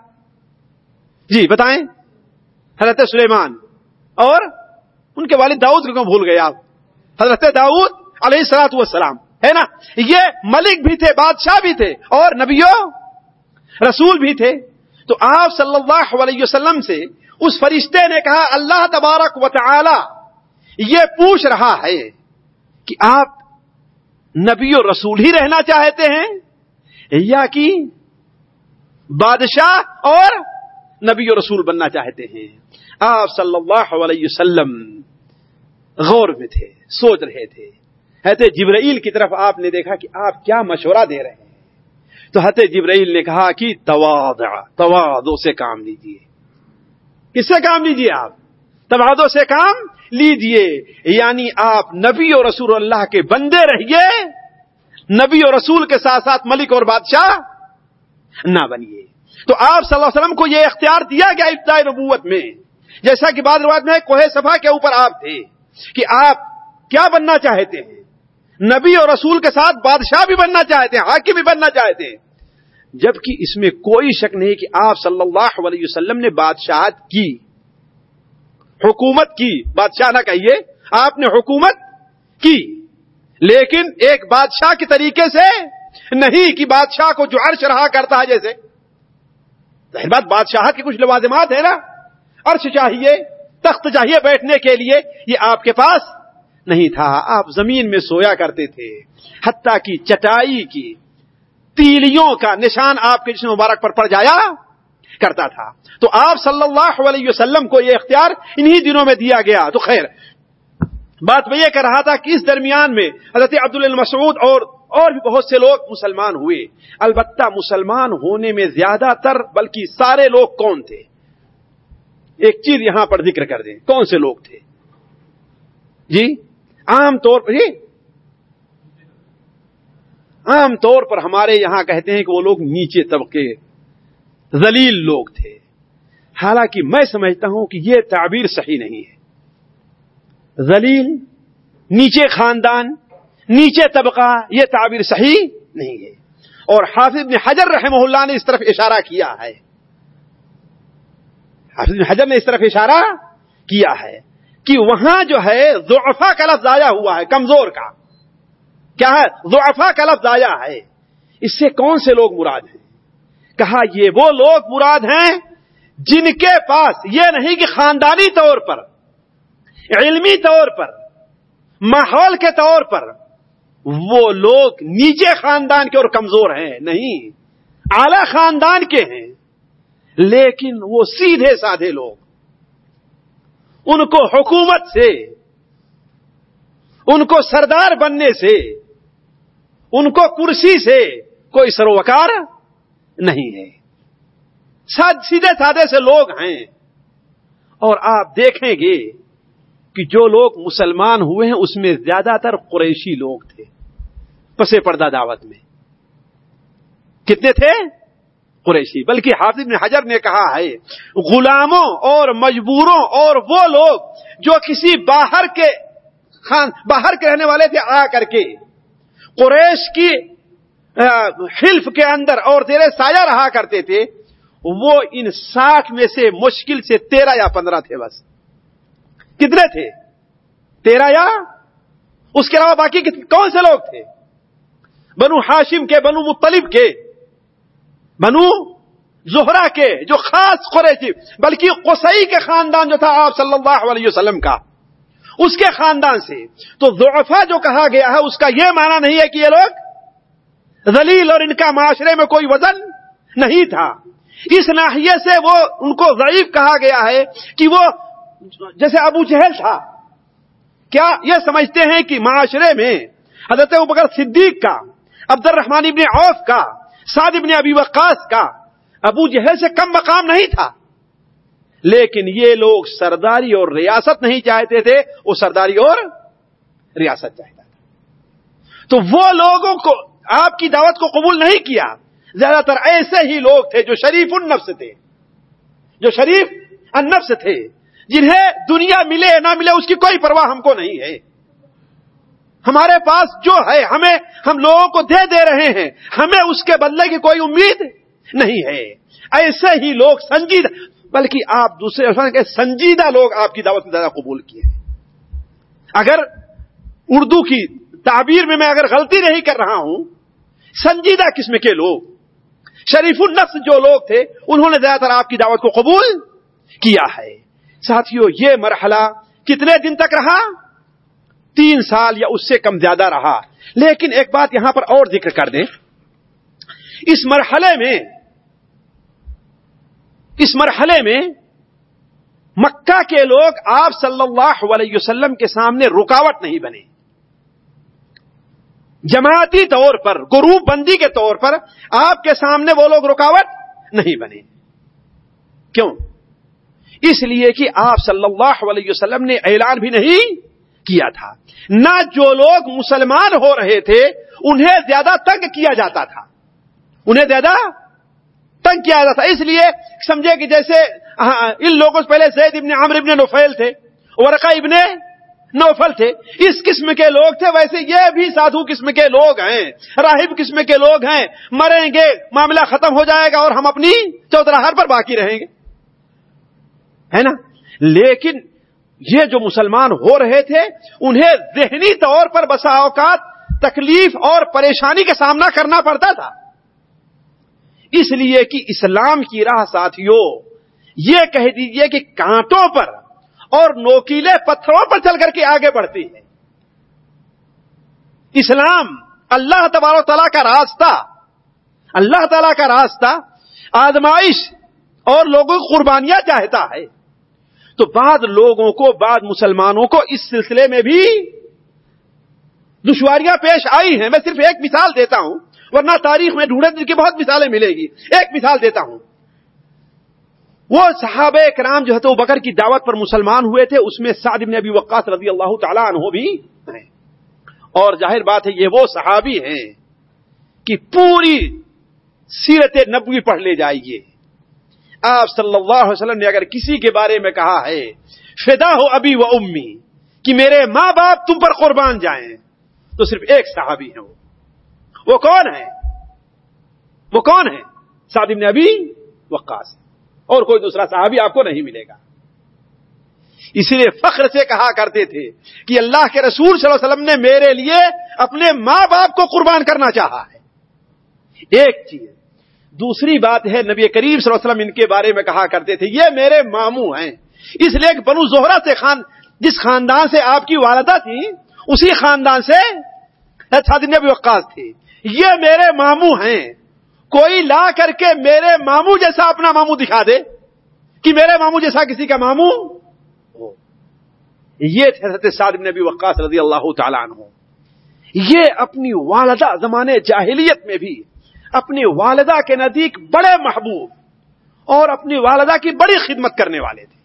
جی بتائیں۔ حضرت سلیمان اور ان کے والد داؤد کو بھول گئے آپ؟ حضرت داؤد علیہ السلاط والسلام، ہے نا؟ یہ ملک بھی تھے، بادشاہ بھی تھے اور نبیوں، رسول بھی تھے۔ تو آپ صلی اللہ علیہ وسلم سے اس فرشتے نے کہا، اللہ تبارک و تعالی، یہ پوچھ رہا ہے کہ آپ نبی و رسول ہی رہنا چاہتے ہیں یا کہ بادشاہ اور نبی و رسول بننا چاہتے ہیں؟ آپ صلی اللہ علیہ وسلم غور میں تھے، سوچ رہے تھے۔ حضرت جبرائیل کی طرف آپ نے دیکھا کہ آپ کیا مشورہ دے رہے ہیں۔ تو حضرت جبرائیل نے کہا کہ توادع توادو سے کام لیجیے۔ کس سے کام لیجیے آپ؟ توادو سے کام لیجیے۔ یعنی آپ نبی اور رسول اللہ کے بندے رہیے، نبی اور رسول کے ساتھ ساتھ ملک اور بادشاہ نہ بنیے۔ تو آپ صلی اللہ علیہ وسلم کو یہ اختیار دیا گیا ابتدائی نبوت میں۔ جیسا کہ بعض روایت میں کوہ صفا کے اوپر آپ تھے۔ کہ آپ کیا بننا چاہتے ہیں؟ نبی اور رسول کے ساتھ بادشاہ بھی بننا چاہتے ہیں، حاکم بھی بننا چاہتے ہیں۔ جبکہ اس میں کوئی شک نہیں کہ آپ صلی اللہ علیہ وسلم نے بادشاہت کی۔ حکومت کی۔ بادشاہ نہ کہیے، آپ نے حکومت کی۔ لیکن ایک بادشاہ کے طریقے سے نہیں کہ بادشاہ کو جو عرش رہا کرتا ہے جیسے۔ ظاہر بات، بادشاہت کی کچھ لوازمات ہے نا۔ عرش چاہیے۔ تخت چاہیے بیٹھنے کے لیے، یہ آپ کے پاس نہیں تھا۔ آپ زمین میں سویا کرتے تھے۔ حتیٰ کی چٹائی کی تیلیوں کا نشان آپ کے جسم مبارک پر پڑ جایا کرتا تھا۔ تو آپ صلی اللہ علیہ وسلم کو یہ اختیار انہی دنوں میں دیا گیا۔ تو خیر، بات میں یہ کر رہا تھا کہ اس درمیان میں حضرت عبد المسعود اور اور بھی بہت سے لوگ مسلمان ہوئے۔ البتہ مسلمان ہونے میں زیادہ تر، بلکہ سارے لوگ کون تھے؟ ایک چیز یہاں پر ذکر کر دیں۔ کون سے لوگ تھے؟ جی؟ عام طور پر جی؟ عام طور پر ہمارے یہاں کہتے ہیں کہ وہ لوگ نیچے طبقے ذلیل لوگ تھے۔ حالانکہ میں سمجھتا ہوں کہ یہ تعبیر صحیح نہیں ہے۔ ذلیل، نیچے خاندان، نیچے طبقہ، یہ تعبیر صحیح نہیں ہے۔ اور حافظ بن حجر رحمہ اللہ نے اس طرف اشارہ کیا ہے۔ حافظ بن حجر نے اس طرف اشارہ کیا ہے کہ وہاں جو ہے ضعفا کا لفظ آیا ہوا ہے، کمزور کا۔ کیا ہے؟ ضعفا کا لفظ آیا ہے۔ اس سے کون سے لوگ مراد ہیں؟ کہا، یہ وہ لوگ مراد ہیں جن کے پاس یہ نہیں کہ خاندانی طور پر، علمی طور پر، ماحول کے طور پر وہ لوگ نیچے خاندان کے اور کمزور ہیں۔ نہیں، اعلی خاندان کے ہیں۔ لیکن وہ سیدھے سادھے لوگ۔ ان کو حکومت سے، ان کو سردار بننے سے، ان کو کرسی سے کوئی سروکار نہیں ہے۔ سیدھے سادے سے لوگ ہیں۔ اور آپ دیکھیں گے کہ جو لوگ مسلمان ہوئے ہیں، اس میں زیادہ تر قریشی لوگ تھے۔ پسے پردہ دعوت میں۔ کتنے تھے؟ قریشی۔ بلکہ حافظ بن حجر نے کہا ہے، غلاموں اور مجبوروں اور وہ لوگ جو کسی باہر کے خان، باہر کے رہنے والے تھے آ کر کے قریش کی حلف کے اندر اور تیرے سایہ رہا کرتے تھے، وہ ان ساٹھ میں سے مشکل سے تیرہ یا پندرہ تھے بس۔ کتنے تھے؟ تیرہ یا؟ اس کے علاوہ باقی کون سے لوگ تھے؟ بنو ہاشم کے، بنو مطلب کے۔ بنو زہرا کے، جو خاص قریشی، بلکہ قسئی کے خاندان جو تھا آپ صلی اللہ علیہ وسلم کا۔ اس کے خاندان سے۔ تو ضعفا جو کہا گیا ہے، اس کا یہ معنی نہیں ہے کہ یہ لوگ ذلیل اور ان کا معاشرے میں کوئی وزن نہیں تھا۔ اس ناحیے سے وہ، ان کو ضعیف کہا گیا ہے کہ وہ، جیسے ابو جہل تھا۔ کیا یہ سمجھتے ہیں کہ معاشرے میں حضرت بکر صدیق کا عبد الرحمان ابن عوف کا سعد ابن ابی وقاص کا ابو جہل سے کم مقام نہیں تھا۔ لیکن یہ لوگ سرداری اور ریاست نہیں چاہتے تھے، وہ سرداری اور ریاست چاہتا تھا۔ تو وہ لوگوں کو آپ کی دعوت کو قبول نہیں کیا۔ زیادہ تر ایسے ہی لوگ تھے جو شریف النفس تھے۔ جو شریف النفس تھے۔ جنہیں دنیا ملے نہ ملے اس کی کوئی پرواہ ہم کو نہیں ہے۔ ہمارے پاس جو ہے، ہمیں ہم لوگوں کو دے دے رہے ہیں۔ ہمیں اس کے بدلے کی کوئی امید نہیں ہے۔ ایسے ہی لوگ سنجیدہ، بلکہ آپ دوسرے کے سنجیدہ لوگ آپ کی دعوت زیادہ قبول کیے۔ اگر اردو کی تعبیر میں میں اگر غلطی نہیں کر رہا ہوں، سنجیدہ قسم کے لوگ، شریف النفس جو لوگ تھے، انہوں نے زیادہ تر آپ کی دعوت کو قبول کیا ہے۔ ساتھیوں یہ مرحلہ کتنے دن تک رہا؟ تین سال یا اس سے کم زیادہ رہا۔ لیکن ایک بات یہاں پر اور ذکر کر دیں۔ اس مرحلے میں، اس مرحلے میں مکہ کے لوگ آپ صلی اللہ علیہ وسلم کے سامنے رکاوٹ نہیں بنے۔ جماعتی طور پر گروپ بندی کے طور پر آپ کے سامنے وہ لوگ رکاوٹ نہیں بنے۔ کیوں؟ اس لیے کہ آپ صلی اللہ علیہ وسلم نے اعلان بھی نہیں کیا تھا۔ نہ جو لوگ مسلمان ہو رہے تھے، انہیں زیادہ تنگ کیا جاتا تھا۔ انہیں زیادہ تنگ کیا جاتا تھا۔ اس لیے سمجھے کہ جیسے ہاں، ان لوگوں سے پہلے زید ابن عمر ابن نوفیل تھے ورقا ابن نوفل تھے۔ اس قسم کے لوگ تھے۔ ویسے یہ بھی سادھو قسم کے لوگ ہیں، راہب قسم کے لوگ ہیں۔ مریں گے، معاملہ ختم ہو جائے گا اور ہم اپنی چودراہر پر باقی رہیں گے۔ ہے نا؟ لیکن یہ جو مسلمان ہو رہے تھے، انہیں ذہنی طور پر بسا اوقات تکلیف اور پریشانی کا سامنا کرنا پڑتا تھا۔ اس لیے کہ اسلام کی راہ ساتھیوں، یہ کہہ دیجیے کہ کانٹوں پر اور نوکیلے پتھروں پر چل کر کے آگے بڑھتی ہے اسلام اللہ تبار و تعالیٰ کا راستہ، اللہ تعالیٰ کا راستہ آزمائش اور لوگوں کی قربانیاں چاہتا ہے۔ تو بعد لوگوں کو، بعد مسلمانوں کو اس سلسلے میں بھی دشواریاں پیش آئی ہیں۔ میں صرف ایک مثال دیتا ہوں، ورنہ تاریخ میں ڈھونڈے کی بہت مثالیں ملے گی۔ ایک مثال دیتا ہوں۔ وہ صحابہ کرام جو ہے تو بکر کی دعوت پر مسلمان ہوئے تھے، اس میں سعد بن ابی وقاص رضی اللہ تعالیٰ عنہ بھی ہیں۔ اور ظاہر بات ہے، یہ وہ صحابی ہیں کہ پوری سیرت نبوی پڑھ لے جائیے۔ آپ صلی اللہ علیہ وسلم نے اگر کسی کے بارے میں کہا ہے، فدا ہو ابھی و امی کہ میرے ماں باپ تم پر قربان جائیں، تو صرف ایک صحابی ہیں وہ۔ وہ کون ہے؟ وہ کون ہے؟ سعد بن ابی وقاص۔ اور کوئی دوسرا صحابی آپ کو نہیں ملے گا۔ اسی لیے فخر سے کہا کرتے تھے کہ اللہ کے رسول صلی اللہ علیہ وسلم نے میرے لیے اپنے ماں باپ کو قربان کرنا چاہا ہے۔ ایک چیز دوسری بات ہے، نبی کریم صلی اللہ علیہ وسلم ان کے بارے میں کہا کرتے تھے، یہ میرے ماموں ہیں۔ اس لیے کہ بنو زہرا سے خان، جس خاندان سے آپ کی والدہ تھی، اسی خاندان سے نبی وقاص تھی یہ میرے ماموں ہیں۔ کوئی لا کر کے میرے ماموں جیسا اپنا ماموں دکھا دے کہ میرے ماموں جیسا کسی کا ماموں یہ تھے سعد نبی وقاص رضی اللہ تعالیٰ عنہ۔ یہ اپنی والدہ زمانے جاہلیت میں بھی اپنی والدہ کے نزدیک بڑے محبوب اور اپنی والدہ کی بڑی خدمت کرنے والے تھے۔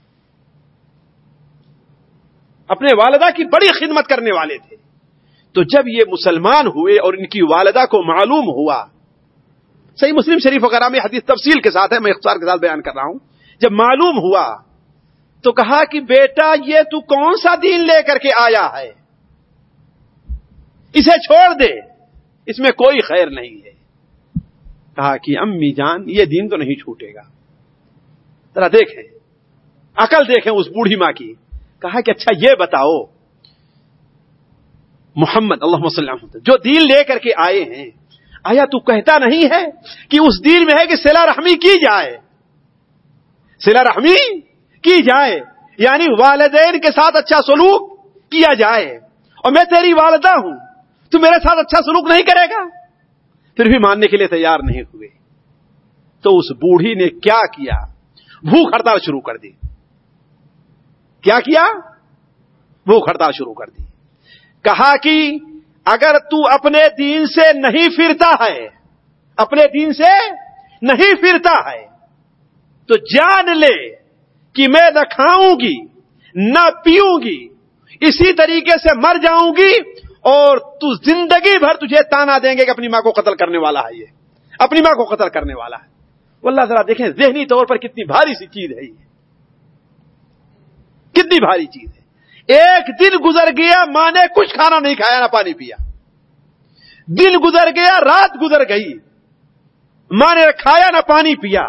اپنے والدہ کی بڑی خدمت کرنے والے تھے۔ تو جب یہ مسلمان ہوئے اور ان کی والدہ کو معلوم ہوا، صحیح مسلم شریف وغیرہ میں حدیث تفصیل کے ساتھ ہے، میں اختصار کے ساتھ بیان کر رہا ہوں۔ جب معلوم ہوا تو کہا کہ بیٹا، یہ تو کون سا دین لے کر کے آیا ہے؟ اسے چھوڑ دے۔ اس میں کوئی خیر نہیں ہے۔ کہا کہ امی جان، یہ دین تو نہیں چھوٹے گا۔ ذرا دیکھیں۔ عقل دیکھیں اس بوڑھی ماں کی۔ کہا کہ اچھا یہ بتاؤ۔ محمد اللہ وسلم، جو دین لے کر کے آئے ہیں، آیا تو کہتا نہیں ہے کہ اس دین میں ہے کہ سلا رحمی کی جائے؟ سلا رحمی کی جائے یعنی والدین کے ساتھ اچھا سلوک کیا جائے۔ اور میں تیری والدہ ہوں، تو میرے ساتھ اچھا سلوک نہیں کرے گا؟ پھر بھی ماننے کے لیے تیار نہیں ہوئے۔ تو اس بوڑھی نے کیا کیا؟ بھوک ہڑتال شروع کر دی۔ کیا کیا؟ بھوک ہڑتال شروع کر دی۔ کہا کہ اگر تو اپنے دین سے نہیں پھرتا ہے، اپنے دین سے نہیں پھرتا ہے، تو جان لے کہ میں نہ کھاؤں گی، نہ پیوں گی، اسی طریقے سے مر جاؤں گی اور تو زندگی بھر تجھے تانا دیں گے کہ اپنی ماں کو قتل کرنے والا ہے یہ۔ اپنی ماں کو قتل کرنے والا ہے۔ واللہ ذرا دیکھیں، ذہنی طور پر کتنی بھاری سی چیز ہے یہ۔ کتنی بھاری چیز ہے۔ ایک دن گزر گیا، ماں نے کچھ کھانا نہیں کھایا، نہ پانی پیا۔ دن گزر گیا، رات گزر گئی۔ ماں نے کھایا، نہ پانی پیا۔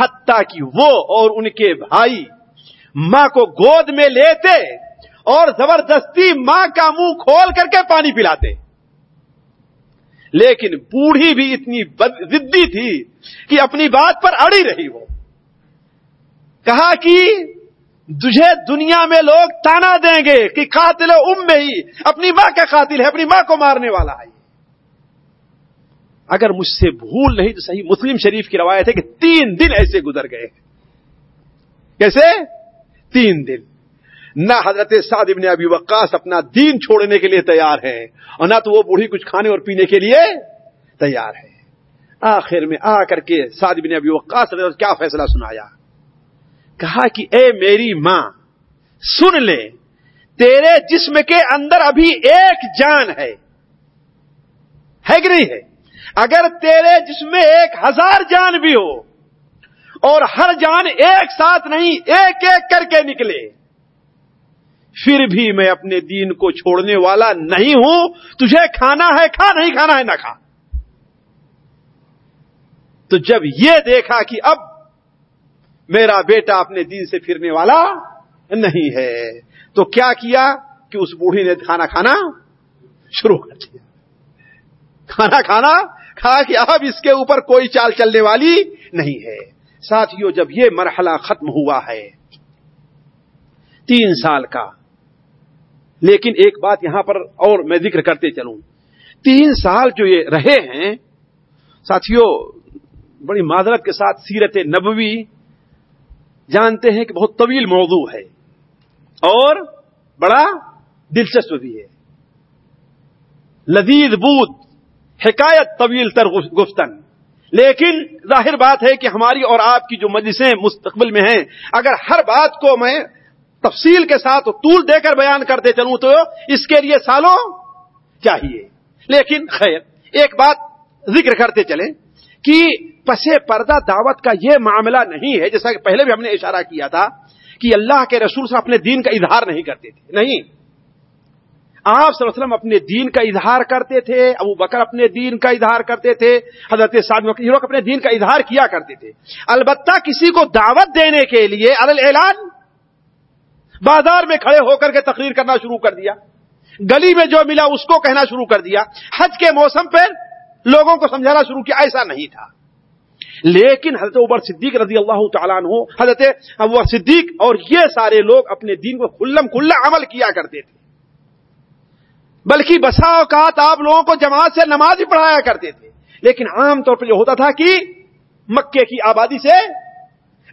حتیٰ کہ وہ اور ان کے بھائی ماں کو گود میں لیتے اور زبردستی ماں کا منہ کھول کر کے پانی پلاتے۔ لیکن بوڑھی بھی اتنی ضدی تھی کہ اپنی بات پر اڑی رہی وہ۔ کہا کہ تجھے دنیا میں لوگ تانا دیں گے کہ قاتل ام میں ہی اپنی ماں کا قاتل ہے، اپنی ماں کو مارنے والا ہے۔ اگر مجھ سے بھول نہیں تو صحیح مسلم شریف کی روایت ہے کہ تین دن ایسے گزر گئے۔ کیسے؟ تین دن۔ نہ حضرت سعد ابن ابی وقاص اپنا دین چھوڑنے کے لیے تیار ہے اور نہ تو وہ بوڑھی کچھ کھانے اور پینے کے لیے تیار ہے آخر میں آ کر کے سعد ابن ابی وقاص نے کیا فیصلہ سنایا؟ کہا کہ اے میری ماں، سن لے، تیرے جسم کے اندر ابھی ایک جان ہے ہے کہ نہیں ہے؟ اگر تیرے جسم میں ایک ہزار جان بھی ہو اور ہر جان ایک ساتھ نہیں، ایک ایک کر کے نکلے پھر بھی میں اپنے دین کو چھوڑنے والا نہیں ہوں۔ تجھے کھانا ہے، کھا، نہیں کھانا ہے، نہ کھا۔ تو جب یہ دیکھا کہ اب میرا بیٹا اپنے دین سے پھرنے والا نہیں ہے، تو کیا کیا کہ اس بوڑھی نے کھانا کھانا شروع کر دیا۔ کھانا کھانا کھا کہ اب اس کے اوپر کوئی چال چلنے والی نہیں ہے۔ ساتھیوں جب یہ مرحلہ ختم ہوا ہے، تین سال کا لیکن ایک بات یہاں پر اور میں ذکر کرتے چلوں۔ تین سال جو یہ رہے ہیں ساتھیوں بڑی معذرت کے ساتھ سیرت نبوی جانتے ہیں کہ بہت طویل موضوع ہے اور بڑا دلچسپ بھی ہے۔ لذیذ بود، حکایت طویل تر گفتن۔ لیکن ظاہر بات ہے کہ ہماری اور آپ کی جو مجلسیں مستقبل میں ہیں، اگر ہر بات کو میں تفصیل کے ساتھ طول دے کر بیان کرتے چلوں تو اس کے لیے سالوں چاہیے۔ لیکن خیر، ایک بات ذکر کرتے چلیں کہ پسے پردہ دعوت کا یہ معاملہ نہیں ہے، جیسا کہ پہلے بھی ہم نے اشارہ کیا تھا کہ اللہ کے رسول سے اپنے دین کا اظہار نہیں کرتے تھے۔ نہیں۔ آپ صلی اللہ علیہ وسلم اپنے دین کا اظہار کرتے تھے، ابو بکر اپنے دین کا اظہار کرتے تھے، حضرت یہ لوگ اپنے دین کا اظہار کیا کرتے تھے۔ البتہ کسی کو دعوت دینے کے لیے اعلان بازار میں کھڑے ہو کر کے تقریر کرنا شروع کر دیا۔ گلی میں جو ملا اس کو کہنا شروع کر دیا۔ حج کے موسم پر لوگوں کو سمجھانا شروع کیا، ایسا نہیں تھا۔ لیکن حضرت عمر صدیق رضی اللہ تعالیٰ عنہ، حضرت ابو صدیق اور یہ سارے لوگ اپنے دین کو کھلم کھلا عمل کیا کرتے تھے۔ بلکہ بسا اوقات آپ لوگوں کو جماعت سے نماز ہی پڑھایا کرتے تھے۔ لیکن عام طور پر یہ ہوتا تھا کہ مکے کی آبادی سے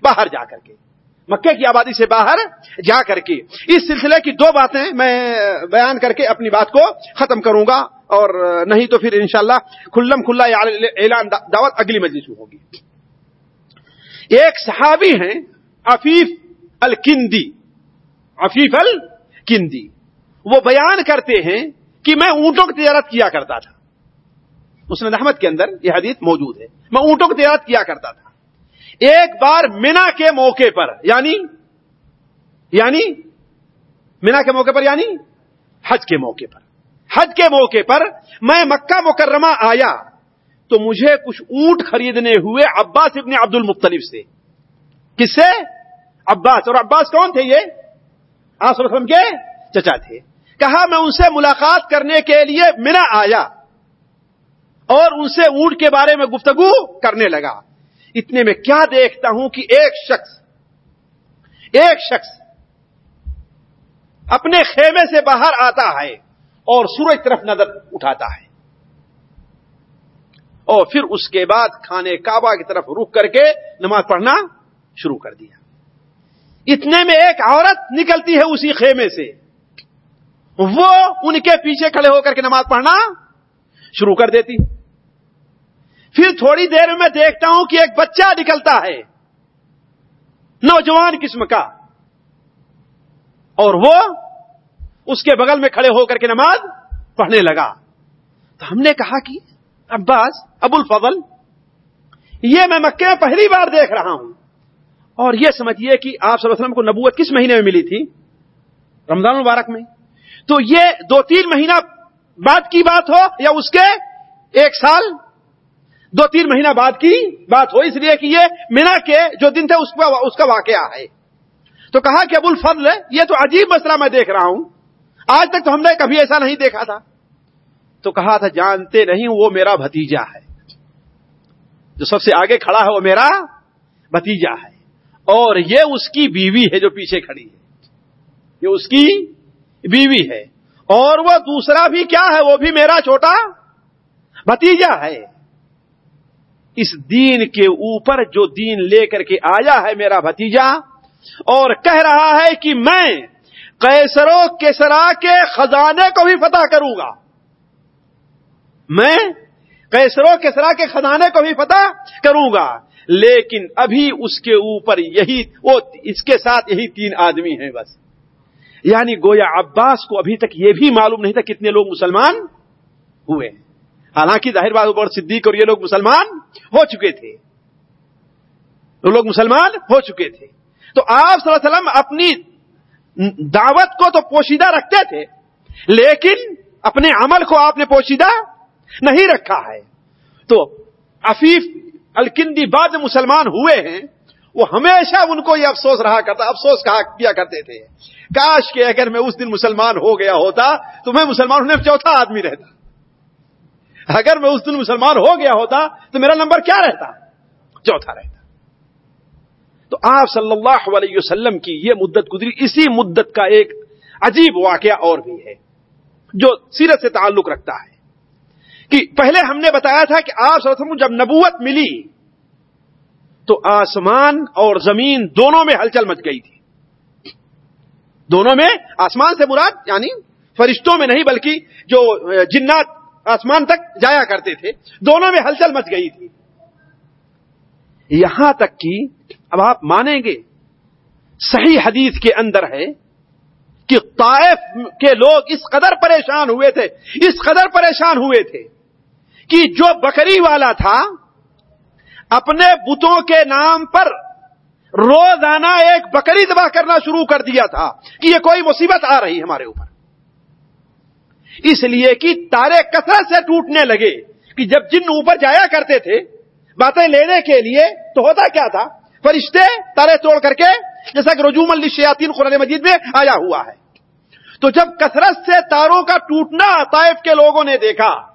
باہر جا کر کے۔ مکے کی آبادی سے باہر جا کر کے۔ اس سلسلے کی دو باتیں میں بیان کر کے اپنی بات کو ختم کروں گا اور نہیں تو پھر انشاءاللہ کھلم کھلا اعلان دعوت اگلی مجلس میں ہوگی۔ ایک صحابی ہیں، عفیف الکندی۔ عفیف الکندی۔ وہ بیان کرتے ہیں کہ میں اونٹوں کی تجارت کیا کرتا تھا۔ اس احمد کے اندر یہ حدیث موجود ہے۔ میں اونٹوں کی تجارت کیا کرتا تھا۔ ایک بار مینا کے موقع پر یعنی یعنی مینا کے موقع پر یعنی حج کے موقع پر۔ حج کے موقع پر میں مکہ مکرمہ آیا تو مجھے کچھ اونٹ خریدنے ہوئے عباس ابن عبد المختلف سے۔ کس سے عباس۔ اور عباس کون تھے یہ؟ آس وسلم کے چچا تھے۔ کہا، میں ان سے ملاقات کرنے کے لیے مینا آیا اور ان سے اونٹ کے بارے میں گفتگو کرنے لگا۔ اتنے میں کیا دیکھتا ہوں کہ ایک شخص ایک شخص اپنے خیمے سے باہر آتا ہے اور سورج طرف نظر اٹھاتا ہے۔ اور پھر اس کے بعد کھانے کعبہ کی طرف رک کر کے نماز پڑھنا شروع کر دیا۔ اتنے میں ایک عورت نکلتی ہے اسی خیمے سے۔ وہ ان کے پیچھے کھڑے ہو کر کے نماز پڑھنا شروع کر دیتی۔ پھر تھوڑی دیر میں دیکھتا ہوں کہ ایک بچہ نکلتا ہے۔ نوجوان قسم کا۔ اور وہ اس کے بغل میں کھڑے ہو کر کے نماز پڑھنے لگا۔ تو ہم نے کہا کہ عباس، ابو الفضل، یہ میں مکے میں پہلی بار دیکھ رہا ہوں۔ اور یہ سمجھیے کہ آپ صلی اللہ علیہ وسلم کو نبوت کس مہینے میں ملی تھی؟ رمضان مبارک میں۔ تو یہ دو تین مہینہ بعد کی بات ہو یا اس کے ایک سال دو تین مہینہ بعد کی بات ہو اس لیے کہ یہ مینا کے جو دن تھے اس کا واقعہ ہے۔ تو کہا کہ ابو الفضل، یہ تو عجیب مسئلہ میں دیکھ رہا ہوں۔ آج تک تو ہم نے کبھی ایسا نہیں دیکھا تھا۔ تو کہا تھا، جانتے نہیں وہ میرا بھتیجا ہے۔ جو سب سے آگے کھڑا ہے، وہ میرا بھتیجا ہے۔ اور یہ اس کی بیوی ہے جو پیچھے کھڑی ہے۔ یہ اس کی بیوی ہے۔ اور وہ دوسرا بھی کیا ہے؟ وہ بھی میرا چھوٹا بھتیجا ہے۔ اس دین کے اوپر جو دین لے کر کے آیا ہے میرا بھتیجا، اور کہہ رہا ہے کہ میں کیسرو کیسرا کے خزانے کو بھی فتح کروں گا۔ میں کیسرو کیسرا کے خزانے کو بھی فتح کروں گا۔ لیکن ابھی اس کے اوپر یہی، وہ اس کے ساتھ یہی تین آدمی ہیں بس۔ یعنی گویا عباس کو ابھی تک یہ بھی معلوم نہیں تھا کتنے لوگ مسلمان ہوئے۔ ہیں حالانکہ ظاہر بات اور صدیق اور یہ لوگ مسلمان ہو چکے تھے۔ وہ لوگ مسلمان ہو چکے تھے۔ تو آپ صلی اللہ علیہ وسلم اپنی دعوت کو تو پوشیدہ رکھتے تھے، لیکن اپنے عمل کو آپ نے پوشیدہ نہیں رکھا ہے۔ تو عفیف الکندی بعد مسلمان ہوئے ہیں، وہ ہمیشہ ان کو یہ افسوس رہا کرتا، افسوس کہا کیا کرتے تھے۔ کاش کہ اگر میں اس دن مسلمان ہو گیا ہوتا تو میں مسلمان ہونے چوتھا آدمی رہتا۔ اگر میں اس دن مسلمان ہو گیا ہوتا تو میرا نمبر کیا رہتا؟ چوتھا رہتا۔ تو آپ صلی اللہ علیہ وسلم کی یہ مدت گزری، اسی مدت کا ایک عجیب واقعہ اور بھی ہے، جو سیرت سے تعلق رکھتا ہے۔ کہ پہلے ہم نے بتایا تھا کہ آپ صلی اللہ علیہ وسلم جب نبوت ملی تو آسمان اور زمین دونوں میں ہلچل مچ گئی تھی۔ دونوں میں آسمان سے مراد یعنی فرشتوں میں نہیں بلکہ جو جنات آسمان تک جایا کرتے تھے، دونوں میں ہلچل مچ گئی تھی۔ یہاں تک کہ اب آپ مانیں گے، صحیح حدیث کے اندر ہے کہ طائف کے لوگ اس قدر پریشان ہوئے تھے، اس قدر پریشان ہوئے تھے کہ جو بکری والا تھا، اپنے بتوں کے نام پر روزانہ ایک بکری دبا کرنا شروع کر دیا تھا کہ یہ کوئی مصیبت آ رہی ہمارے اوپر۔ اس لیے کہ تارے کثرت سے ٹوٹنے لگے کہ جب جن اوپر جایا کرتے تھے، باتیں لینے کے لیے تو ہوتا کیا تھا؟ فرشتے تارے توڑ کر کے، جیسا کہ رجوم الشیاطین قرآن مجید میں آیا ہوا ہے۔ تو جب کثرت سے تاروں کا ٹوٹنا طائف کے لوگوں نے دیکھا،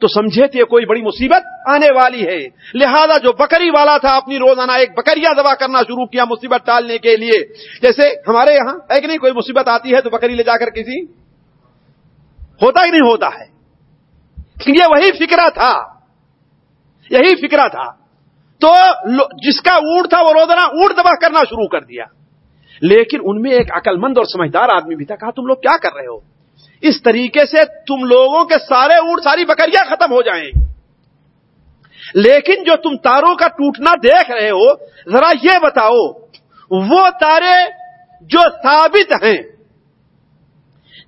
تو سمجھے تھے کوئی بڑی مصیبت آنے والی ہے۔ لہذا جو بکری والا تھا، اپنی روزانہ ایک بکریاں دبا کرنا شروع کیا مصیبت ٹالنے کے لیے۔ جیسے ہمارے یہاں ایک نہیں، کوئی مصیبت آتی ہے تو بکری لے جا کر کسی ہوتا ہی نہیں ہوتا ہے۔ یہ وہی فکرہ تھا۔ یہی فکرہ تھا۔ تو جس کا اونٹ تھا وہ روزانہ اونٹ دبا کرنا شروع کر دیا۔ لیکن ان میں ایک عقل مند اور سمجھدار آدمی بھی تھا۔ کہا، تم لوگ کیا کر رہے ہو؟ اس طریقے سے تم لوگوں کے سارے اونٹ ساری بکریاں ختم ہو جائیں۔ لیکن جو تم تاروں کا ٹوٹنا دیکھ رہے ہو، ذرا یہ بتاؤ، وہ تارے جو ثابت ہیں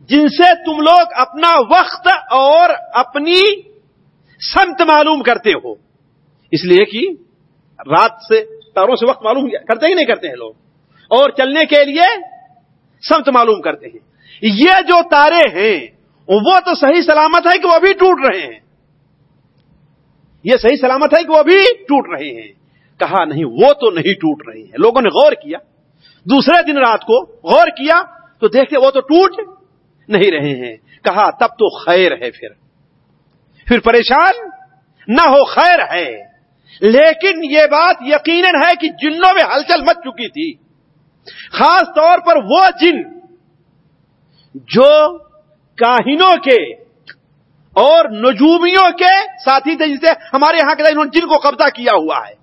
جن سے تم لوگ اپنا وقت اور اپنی سمت معلوم کرتے ہو۔ اس لیے کہ رات سے تاروں سے وقت معلوم کرتے ہی نہیں کرتے ہیں لوگ۔ اور چلنے کے لیے سمت معلوم کرتے ہیں۔ یہ جو تارے ہیں، وہ تو صحیح سلامت ہے کہ وہ ابھی ٹوٹ رہے ہیں۔ یہ صحیح سلامت ہے کہ وہ ابھی ٹوٹ رہے ہیں۔ کہا نہیں، وہ تو نہیں ٹوٹ رہے ہیں۔ لوگوں نے غور کیا۔ دوسرے دن رات کو غور کیا تو دیکھتے وہ تو ٹوٹ نہیں رہے ہیں۔ کہا، تب تو خیر ہے پھر۔ پھر پریشان نہ ہو، خیر ہے۔ لیکن یہ بات یقیناً ہے کہ جنوں میں ہلچل مچ چکی تھی۔ خاص طور پر وہ جن جو کاہنوں کے اور نجومیوں کے ساتھی تھے، جسے ہمارے یہاں کے انہوں نے جن کو قبضہ کیا ہوا ہے۔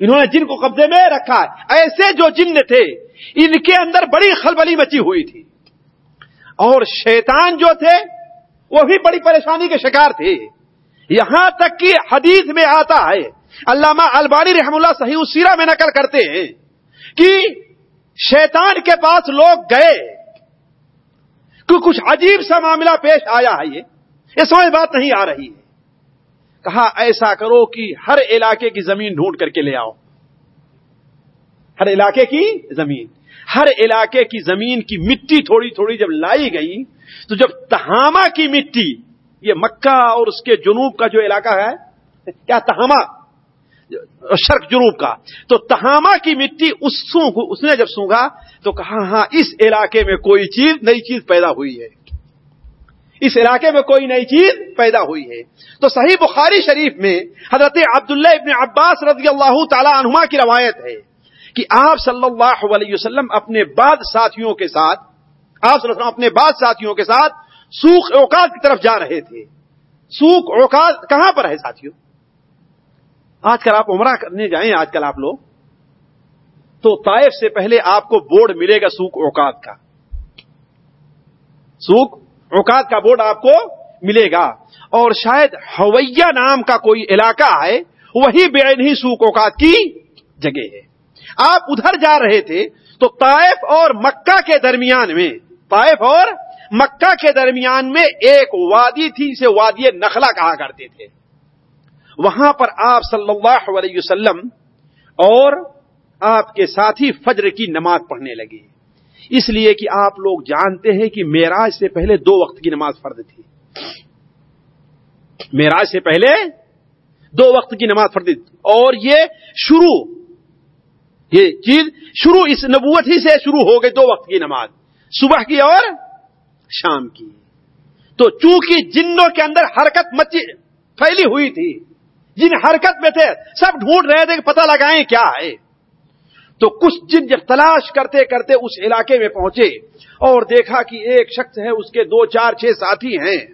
انہوں نے جن کو قبضے میں رکھا ہے۔ ایسے جو جن تھے، ان کے اندر بڑی خلبلی مچی ہوئی تھی۔ اور شیطان جو تھے، وہ بھی بڑی پریشانی کے شکار تھے۔ یہاں تک کہ حدیث میں آتا ہے، علامہ البانی رحم اللہ صحیح سیرا میں نقل کرتے ہیں کہ شیطان کے پاس لوگ گئے۔ کہ کچھ عجیب سا معاملہ پیش آیا ہے، یہ یہ سمجھ بات نہیں آ رہی ہے۔ کہا، ایسا کرو کہ ہر علاقے کی زمین ڈھونڈ کر کے لے آؤ۔ ہر علاقے کی زمین۔ ہر علاقے کی زمین کی مٹی تھوڑی تھوڑی جب لائی گئی، تو جب تہاما کی مٹی، یہ مکہ اور اس کے جنوب کا جو علاقہ ہے، کیا تہاما شرق جنوب کا۔ تو تہاما کی مٹی اس اس نے جب سونگا، تو کہا ہاں اس علاقے میں کوئی چیز، نئی چیز پیدا ہوئی ہے۔ اس علاقے میں کوئی نئی چیز پیدا ہوئی ہے۔ تو صحیح بخاری شریف میں حضرت عبداللہ ابن عباس رضی اللہ تعالی عنہما کی روایت ہے۔ کہ آپ صلی اللہ علیہ وسلم اپنے بعد ساتھیوں کے ساتھ، آپ صلی اللہ علیہ وسلم اپنے بعد ساتھیوں کے ساتھ سوکھ اوقات کی طرف جا رہے تھے۔ سوکھ اوقات کہاں پر ہے ساتھیوں؟ آج کل آپ عمرہ کرنے جائیں آج کل آپ لوگ۔ تو طائف سے پہلے آپ کو بورڈ ملے گا سوکھ اوقات کا۔ سوکھ اوقات کا بورڈ آپ کو ملے گا۔ اور شاید ہویا نام کا کوئی علاقہ ہے وہی بے ہی سوکھ اوقات کی جگہ ہے۔ آپ ادھر جا رہے تھے تو طائف اور مکہ کے درمیان میں، طائف اور مکہ کے درمیان میں ایک وادی تھی، اسے وادی نخلا کہا کرتے تھے۔ وہاں پر آپ صلی اللہ علیہ وسلم اور آپ کے ساتھی فجر کی نماز پڑھنے لگے۔ اس لیے کہ آپ لوگ جانتے ہیں کہ میراج سے پہلے دو وقت کی نماز فرد تھی۔ میراج سے پہلے دو وقت کی نماز فرد تھی۔ اور یہ شروع یہ چیز شروع اس نبوت ہی سے شروع ہو گئی دو وقت کی نماز۔ صبح کی اور شام کی۔ تو چونکہ جنوں کے اندر حرکت مچی پھیلی ہوئی تھی، جن حرکت میں تھے، سب ڈھونڈ رہے تھے کہ پتہ لگائیں کیا ہے۔ تو کچھ جن جب تلاش کرتے کرتے اس علاقے میں پہنچے اور دیکھا کہ ایک شخص ہے، اس کے دو، چار، چھ ساتھی ہیں۔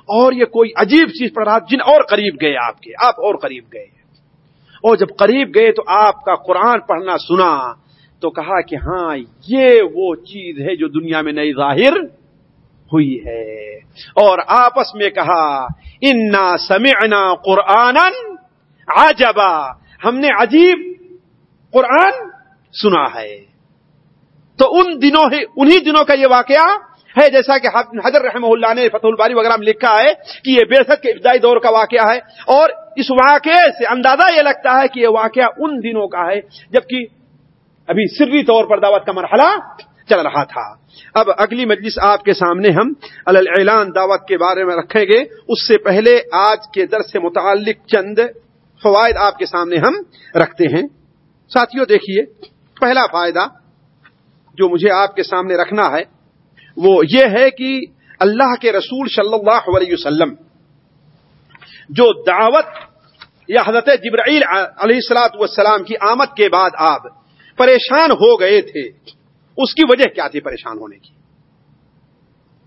اور یہ کوئی عجیب چیز پڑھ رہا جن اور قریب گئے آپ کے، آپ اور قریب گئے۔ اور جب قریب گئے تو آپ کا قرآن پڑھنا سنا تو کہا کہ ہاں یہ وہ چیز ہے جو دنیا میں نئی ظاہر ہوئی ہے۔ اور آپس میں کہا، انا سمعنا قرآن عجبا ہم نے عجیب قرآن سنا ہے۔ تو ان دنوں ہی، انہی دنوں کا یہ واقعہ ہے، جیسا کہ حضر رحمہ اللہ نے فتح الباری وغیرہ میں لکھا ہے کہ یہ بے کے ابتدائی دور کا واقعہ ہے۔ اور اس واقعے سے اندازہ یہ لگتا ہے کہ یہ واقعہ ان دنوں کا ہے، جبکہ ابھی سری طور پر دعوت کا مرحلہ چل رہا تھا۔ اب اگلی مجلس آپ کے سامنے ہم اعلان دعوت کے بارے میں رکھیں گے۔ اس سے پہلے آج کے درس سے متعلق چند فوائد آپ کے سامنے ہم رکھتے ہیں۔ ساتھیوں، دیکھیے، پہلا فائدہ جو مجھے آپ کے سامنے رکھنا ہے، وہ یہ ہے کہ اللہ کے رسول صلی اللہ علیہ وسلم جو دعوت یا حضرت جبرائیل علیہ السلاۃ والسلام کی آمد کے بعد آپ پریشان ہو گئے تھے، اس کی وجہ کیا تھی پریشان ہونے کی؟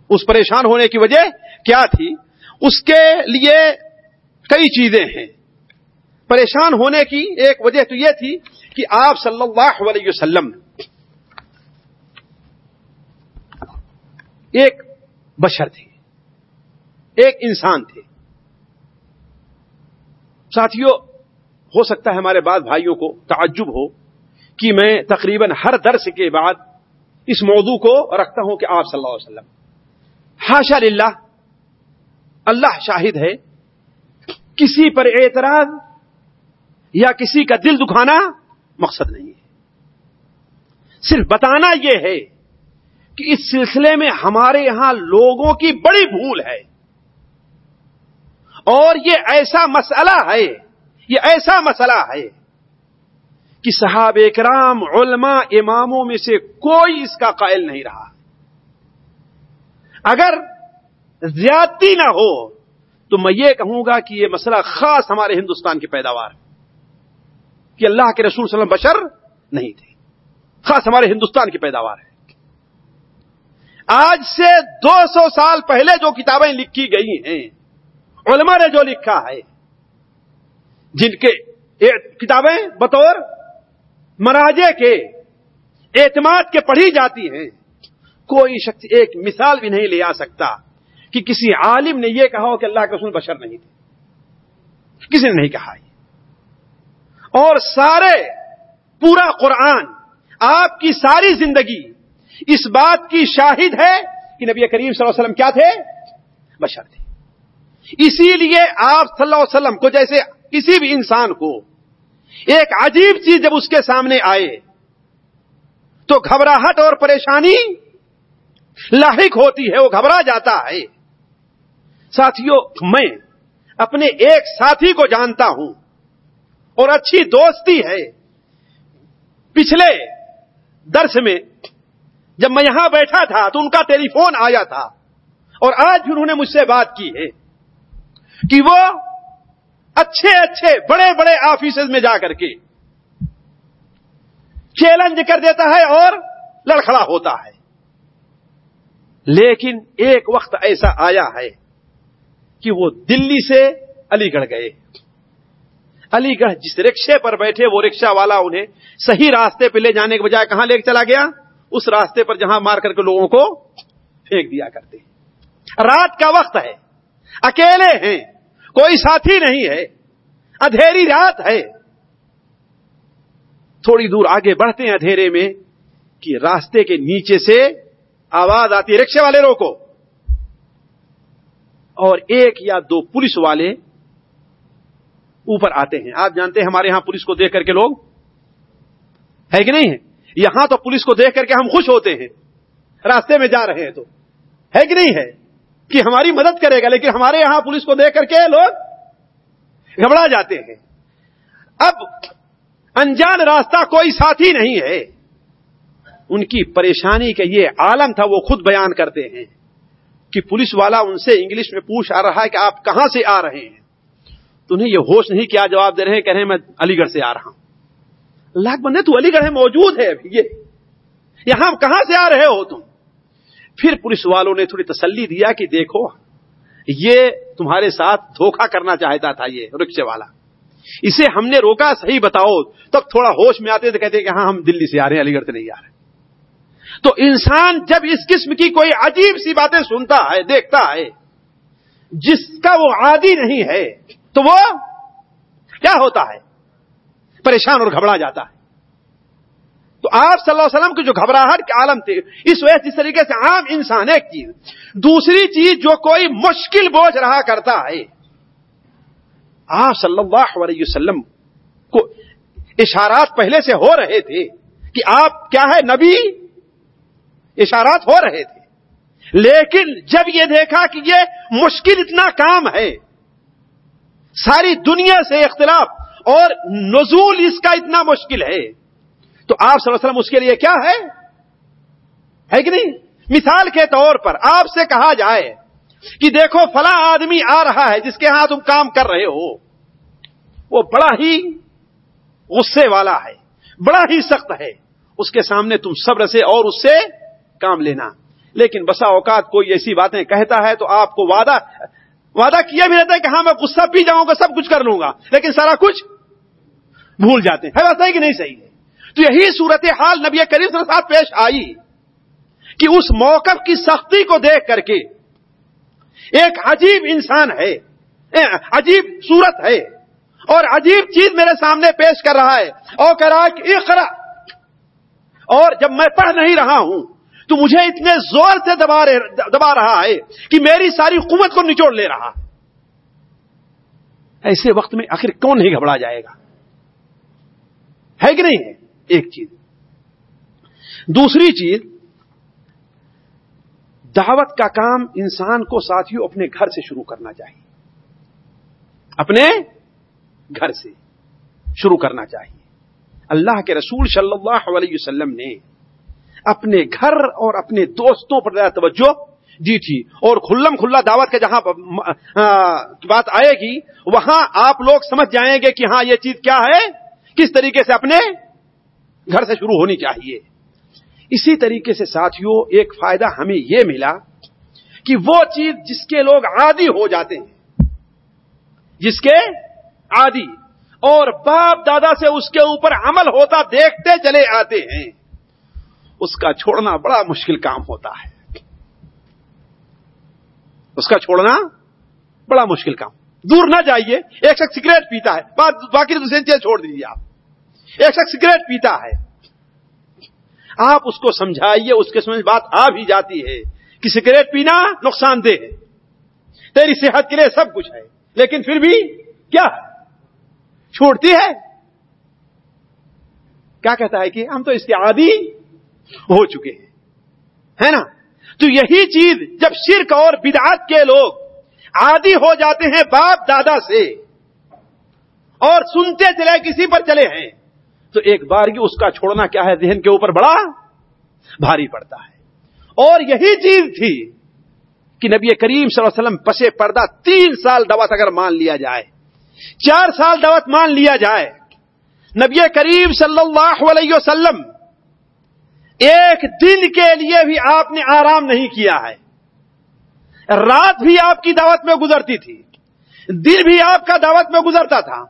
اس پریشان ہونے کی وجہ کیا تھی؟ اس کے لیے کئی چیزیں ہیں۔ پریشان ہونے کی ایک وجہ تو یہ تھی کہ آپ صلی اللہ علیہ وسلم ایک بشر تھے، ایک انسان تھے۔ ساتھیوں ہو سکتا ہے ہمارے بعض بھائیوں کو تعجب ہو کہ میں تقریباً ہر درس کے بعد اس موضوع کو رکھتا ہوں کہ آپ صلی اللہ علیہ وسلم ہاشا للہ، اللہ شاہد ہے، کسی پر اعتراض یا کسی کا دل دکھانا مقصد نہیں ہے۔ صرف بتانا یہ ہے کہ اس سلسلے میں ہمارے یہاں لوگوں کی بڑی بھول ہے۔ اور یہ ایسا مسئلہ ہے، یہ ایسا مسئلہ ہے کہ صحاب کرام، علماء اماموں میں سے کوئی اس کا قائل نہیں رہا۔ اگر زیادتی نہ ہو، تو میں یہ کہوں گا کہ یہ مسئلہ خاص ہمارے ہندوستان کی پیداوار ہے، کہ اللہ کے رسول صلی اللہ علیہ وسلم بشر نہیں تھے۔ خاص ہمارے ہندوستان کی پیداوار ہے۔ آج سے دو سو سال پہلے جو کتابیں لکھی گئی ہیں علماء نے جو لکھا ہے، جن کے کتابیں بطور مراجے کے اعتماد کے پڑھی جاتی ہیں، کوئی شخص ایک مثال بھی نہیں لے آ سکتا کہ کسی عالم نے یہ کہا ہو کہ اللہ کے رسول بشر نہیں تھے۔ کسی نے نہیں کہا اور سارے پورا قرآن، آپ کی ساری زندگی اس بات کی شاہد ہے کہ نبی کریم صلی اللہ علیہ وسلم کیا تھے؟ بشر تھے۔ اسی لیے آپ صلی اللہ علیہ وسلم کو جیسے کسی بھی انسان کو ایک عجیب چیز جب اس کے سامنے آئے تو گھبراہٹ اور پریشانی لاحق ہوتی ہے، وہ گھبرا جاتا ہے۔ ساتھیوں، میں اپنے ایک ساتھی کو جانتا ہوں اور اچھی دوستی ہے۔ پچھلے درس میں جب میں یہاں بیٹھا تھا تو ان کا ٹیلی فون آیا تھا اور آج بھی انہوں نے مجھ سے بات کی ہے۔ کہ وہ اچھے اچھے بڑے بڑے آفیسز میں جا کر کے چیلنج کر دیتا ہے اور لڑکھڑا ہوتا ہے۔ لیکن ایک وقت ایسا آیا ہے کہ وہ دلی سے علی گڑھ گئے۔ علی گڑھ جس رکشے پر بیٹھے وہ رکشا والا انہیں صحیح راستے پہ لے جانے کے بجائے کہاں لے کے چلا گیا؟ اس راستے پر جہاں مار کر کے لوگوں کو پھینک دیا کرتے۔ رات کا وقت ہے۔ اکیلے ہیں، کوئی ساتھی نہیں ہے ادھیری رات ہے۔ تھوڑی دور آگے بڑھتے ہیں ادھیرے میں کہ راستے کے نیچے سے آواز آتی ہے رکشے والے روکو اور ایک یا دو پولیس والے اوپر آتے ہیں۔ آپ جانتے ہیں ہمارے یہاں پولیس کو دیکھ کر کے لوگ ہے کہ نہیں ہے؟ یہاں تو پولیس کو دیکھ کر کے ہم خوش ہوتے ہیں۔ راستے میں جا رہے ہیں تو ہے کہ نہیں ہے؟ کہ ہماری مدد کرے گا، لیکن ہمارے یہاں پولیس کو دیکھ کر کے لوگ گھبرا جاتے ہیں۔ اب انجان راستہ کوئی ساتھی نہیں ہے۔ ان کی پریشانی کا یہ عالم تھا، وہ خود بیان کرتے ہیں کہ پولیس والا ان سے انگلش میں پوچھ آ رہا ہے کہ آپ کہاں سے آ رہے ہیں۔ تو انہیں یہ ہوش نہیں کیا جواب دے رہے ہیں، کہہ رہے ہیں، میں علی گڑھ سے آ رہا ہوں۔ اللہ بندے تو علی گڑھ میں موجود ہے ابھی یہ۔ یہاں کہاں سے آ رہے ہو تم؟ پھر پولیس والوں نے تھوڑی تسلی دیا کہ دیکھو، یہ تمہارے ساتھ دھوکا کرنا چاہتا تھا، یہ رکشے والا۔ اسے ہم نے روکا، صحیح بتاؤ۔ تب تھوڑا ہوش میں آتے تو کہتے کہ ہاں ہم دلی سے آ رہے ہیں، علی گڑھ سے نہیں آ رہے۔ تو انسان جب اس قسم کی کوئی عجیب سی باتیں سنتا ہے، دیکھتا ہے، جس کا وہ عادی نہیں ہے، تو وہ کیا ہوتا ہے؟ پریشان اور گھبرا جاتا ہے۔ تو آپ صلی اللہ علیہ وسلم کی جو گھبراہٹ کے عالم تھے، اس وجہ جس طریقے سے عام انسان ایک چیز۔ دوسری چیز جو کوئی مشکل بوجھ رہا کرتا ہے۔ آپ صلی اللہ علیہ وسلم کو اشارات پہلے سے ہو رہے تھے کہ آپ کیا ہے نبی؟ اشارات ہو رہے تھے۔ لیکن جب یہ دیکھا کہ یہ مشکل اتنا کام ہے، ساری دنیا سے اختلاف اور نزول اس کا اتنا مشکل ہے۔ تو آپ صلی اللہ علیہ وسلم اس کے لیے کیا ہے؟ ہے کہ نہیں؟ مثال کے طور پر آپ سے کہا جائے کہ دیکھو، فلاں آدمی آ رہا ہے جس کے ہاں تم کام کر رہے ہو۔ وہ بڑا ہی غصے والا ہے، بڑا ہی سخت ہے۔ اس کے سامنے تم صبر سے اور اس سے کام لینا۔ لیکن بسا اوقات کوئی ایسی باتیں کہتا ہے تو آپ کو وعدہ وعدہ کیا بھی رہتا ہے کہ ہاں میں غصہ پی جاؤں گا، سب کچھ کر لوں گا، لیکن سارا کچھ بھول جاتے ہیں۔ ہے کہ نہیں صحیح؟ ہے تو یہی صورت حال نبی کریم صلی اللہ علیہ وسلم پیش آئی کہ اس موقف کی سختی کو دیکھ کر کے ایک عجیب انسان ہے عجیب صورت ہے اور عجیب چیز میرے سامنے پیش کر رہا ہے۔ اور کہہ رہا ہے کہ اقرا اور جب میں پڑھ نہیں رہا ہوں تو مجھے اتنے زور سے دبا دبا رہا ہے کہ میری ساری قوت کو نچوڑ لے رہا۔ ایسے وقت میں آخر کون نہیں گھبرا جائے گا؟ ہے کہ نہیں؟ ہے ایک چیز۔ دوسری چیز، دعوت کا کام انسان کو ساتھیوں اپنے گھر سے شروع کرنا چاہیے۔ اپنے گھر سے شروع کرنا چاہیے۔ اللہ کے رسول صلی اللہ علیہ وسلم نے اپنے گھر اور اپنے دوستوں پر زیادہ توجہ دی تھی۔ اور کھلم کھلا دعوت کا جہاں بات آئے گی، وہاں آپ لوگ سمجھ جائیں گے کہ ہاں یہ چیز کیا ہے؟ کس طریقے سے اپنے گھر سے شروع ہونی چاہیے۔ اسی طریقے سے ساتھیوں ایک فائدہ ہمیں یہ ملا کہ وہ چیز جس کے لوگ عادی ہو جاتے ہیں، جس کے عادی، اور باپ دادا سے اس کے اوپر عمل ہوتا دیکھتے چلے آتے ہیں۔ اس کا چھوڑنا بڑا مشکل کام ہوتا ہے۔ اس کا چھوڑنا بڑا مشکل کام۔ دور نہ جائیے، ایک شخص سگریٹ پیتا ہے باقی دوسری چیز چھوڑ دیجیے آپ۔ ایک شخص سگریٹ پیتا ہے۔ آپ اس کو سمجھائیے، اس کے سمجھ بات آ بھی جاتی ہے کہ سگریٹ پینا نقصان دہ ہے۔ تیری صحت کے لیے سب کچھ ہے، لیکن پھر بھی کیا چھوڑتی ہے؟ کیا کہتا ہے کہ ہم تو اس کے عادی ہو چکے ہیں، ہے نا؟ تو یہی چیز جب شرک اور بدعات کے لوگ عادی ہو جاتے ہیں باپ دادا سے اور سنتے چلے کسی پر چلے ہیں تو ایک بار اس کا چھوڑنا کیا ہے؟ ذہن کے اوپر بڑا بھاری پڑتا ہے۔ اور یہی چیز تھی کہ نبی کریم صلی اللہ علیہ وسلم پسے پردہ تین سال دعوت اگر مان لیا جائے، چار سال دعوت مان لیا جائے، نبی کریم صلی اللہ علیہ وسلم ایک دن کے لیے بھی آپ نے آرام نہیں کیا ہے۔ رات بھی آپ کی دعوت میں گزرتی تھی، دن بھی آپ کا دعوت میں گزرتا تھا۔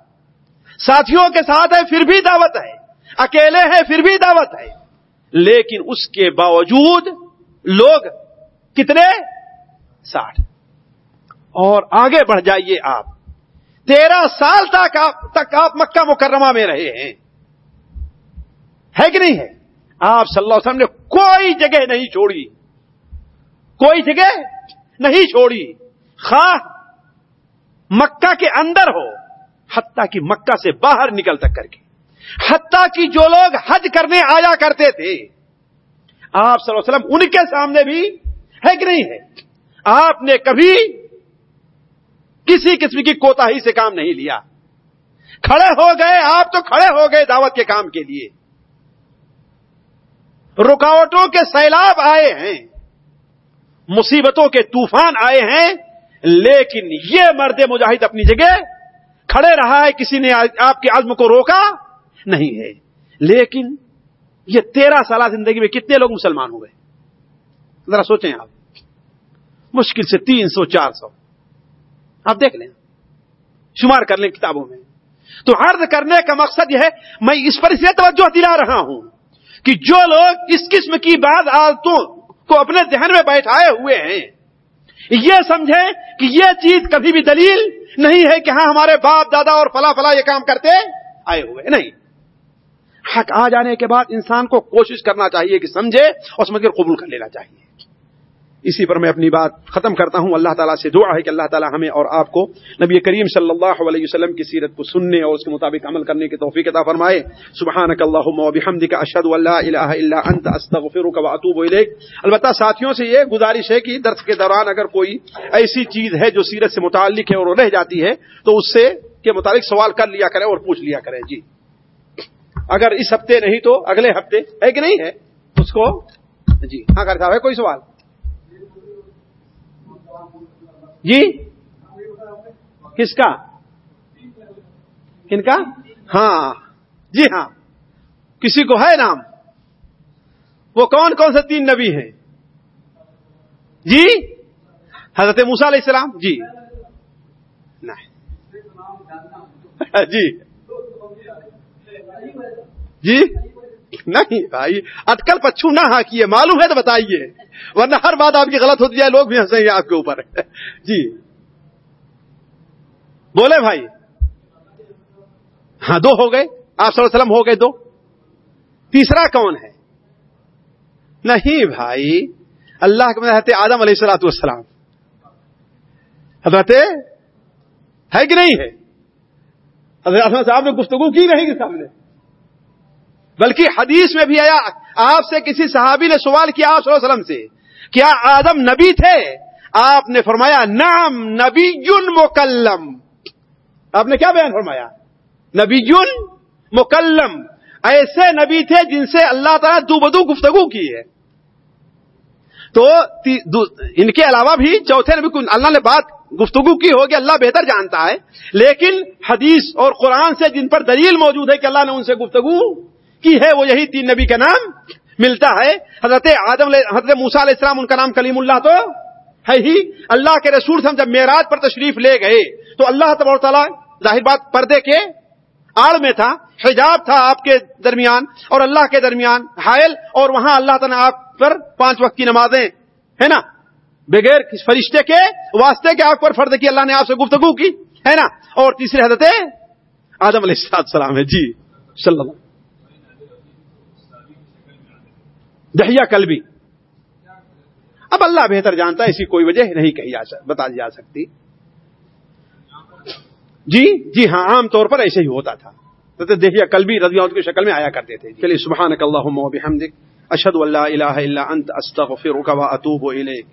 ساتھیوں کے ساتھ ہے، پھر بھی دعوت ہے۔ اکیلے ہیں، پھر بھی دعوت ہے۔ لیکن اس کے باوجود لوگ کتنے؟ ساٹھ۔ اور آگے بڑھ جائیے آپ۔ تیرہ سال تک آپ تک آپ مکہ مکرمہ میں رہے ہیں۔ ہے کہ نہیں ہے؟ آپ صلی اللہ علیہ وسلم نے کوئی جگہ نہیں چھوڑی۔ کوئی جگہ نہیں چھوڑی۔ خواہ مکہ کے اندر ہو، حتیٰ کہ مکہ سے باہر نکل تک کر کے۔ حتیٰ کہ جو لوگ حج کرنے آیا کرتے تھے، آپ صلی اللہ علیہ وسلم ان کے سامنے بھی ہے کہ نہیں ہے؟ آپ نے کبھی کسی قسم کی کوتا ہی سے کام نہیں لیا۔ کھڑے ہو گئے، آپ تو کھڑے ہو گئے دعوت کے کام کے لیے۔ رکاوٹوں کے سیلاب آئے ہیں، مصیبتوں کے طوفان آئے ہیں، لیکن یہ مرد مجاہد اپنی جگہ کھڑے رہا ہے، کسی نے آپ کے عزم کو روکا نہیں ہے۔ لیکن یہ تیرہ سالہ زندگی میں کتنے لوگ مسلمان ہوئے؟ ذرا سوچیں آپ۔ مشکل سے تین سو، چار سو۔ آپ دیکھ لیں۔ شمار کر لیں کتابوں میں۔ تو عرض کرنے کا مقصد یہ ہے، میں اس پر اس لیے توجہ دلا رہا ہوں کہ جو لوگ اس قسم کی بعض عادتوں کو اپنے ذہن میں بیٹھائے ہوئے ہیں، یہ سمجھیں کہ یہ چیز کبھی بھی دلیل نہیں ہے کہ ہاں ہمارے باپ، دادا اور فلا فلا یہ کام کرتے آئے ہوئے۔ نہیں۔ حق آ جانے کے بعد انسان کو کوشش کرنا چاہیے کہ سمجھے اور سمجھ کر قبول کر لینا چاہیے۔ اسی پر میں اپنی بات ختم کرتا ہوں۔ اللہ تعالیٰ سے دعا ہے کہ اللہ تعالیٰ ہمیں اور آپ کو نبی کریم صلی اللہ علیہ وسلم کی سیرت کو سننے اور اس کے مطابق عمل کرنے کی توفیق عطا فرمائے۔ سبحانک اللہم و بحمدک اشہد اللہ الہ الا انت، استغفرک و اتوب الیک۔ البتہ ساتھیوں سے یہ گزارش ہے کہ درس کے دوران اگر کوئی ایسی چیز ہے جو سیرت سے متعلق ہے اور رہ جاتی ہے تو اس سے کے متعلق سوال کر لیا کریں اور پوچھ لیا کریں جی۔ اگر اس ہفتے نہیں تو اگلے ہفتے، ہے کہ نہیں؟ ہے اس کو؟ جی۔ ہاں کرتا ہے کوئی سوال؟ جی؟ کس کا؟ کن کا؟ ہاں۔ جی ہاں۔ کسی کو ہے نام؟ وہ کون کون سے تین نبی ہیں؟ جی؟ حضرت موسا علیہ السلام؟ جی۔ نہیں۔ [laughs] جی۔ جی؟ نہیں بھائی، اٹکل پچھو نہ ہاں کیے معلوم ہے تو بتائیے۔ ورنہ ہر بات آپ کی غلط ہوتی ہے لوگ بھی ہنسیں گے آپ کے اوپر۔ [laughs] جی۔ بولے بھائی۔ ہاں دو ہو گئے۔ آپ صلی اللہ علیہ وسلم ہو گئے دو۔ تیسرا کون ہے؟ نہیں بھائی۔ اللہ کے حضرت آدم علیہ السلاۃ والسلام۔ حضرت ہے کہ نہیں ہے؟ حضرت صاحب نے گفتگو کی نہیں کہ سامنے؟ بلکہ حدیث میں بھی آیا، آپ سے کسی صحابی نے سوال کیا آپ صلی اللہ علیہ وسلم سے، کیا آدم نبی تھے؟ آپ نے فرمایا نام نبی مکلم۔ آپ نے کیا بیان فرمایا؟ نبی مکلم۔ ایسے نبی تھے جن سے اللہ تعالیٰ دو بدو گفتگو کی ہے۔ تو ان کے علاوہ بھی چوتھے نبی کو اللہ نے بات، گفتگو کی ہوگی، اللہ بہتر جانتا ہے۔ لیکن حدیث اور قرآن سے جن پر دلیل موجود ہے کہ اللہ نے ان سے گفتگو کی ہے وہ یہی تین نبی کا نام ملتا ہے؟ حضرت آدم حضرت موسا علیہ السلام ان کا نام کلیم اللہ تو ہے ہی؟ اللہ کے رسول ہم جب معراج پر تشریف لے گئے، تو اللہ تبار تعالیٰ ظاہر بات پردے کے آڑ میں تھا، حجاب تھا آپ کے درمیان اور اللہ کے درمیان حائل اور وہاں اللہ تعالیٰ آپ پر پانچ وقت کی نمازیں، ہے نا؟ بغیر فرشتے کے واسطے کے آپ پر فرد کی اللہ نے آپ سے گفتگو کی، ہے نا؟ اور تیسرے حضرت آدم علیہ السلام ہے جی صلی اللہ دہیا قلبی اب اللہ بہتر جانتا ہے، اسی کوئی وجہ نہیں کہی جا بتا جا سکتی۔ جی جی ہاں عام طور پر ایسے ہی ہوتا تھا۔ دیکھیے کل بھی رضی کی شکل میں آیا کرتے تھے۔ چلیے سبحان اللہ اشد اللہ الہ الا انت، استغفرک و اتوب الیک۔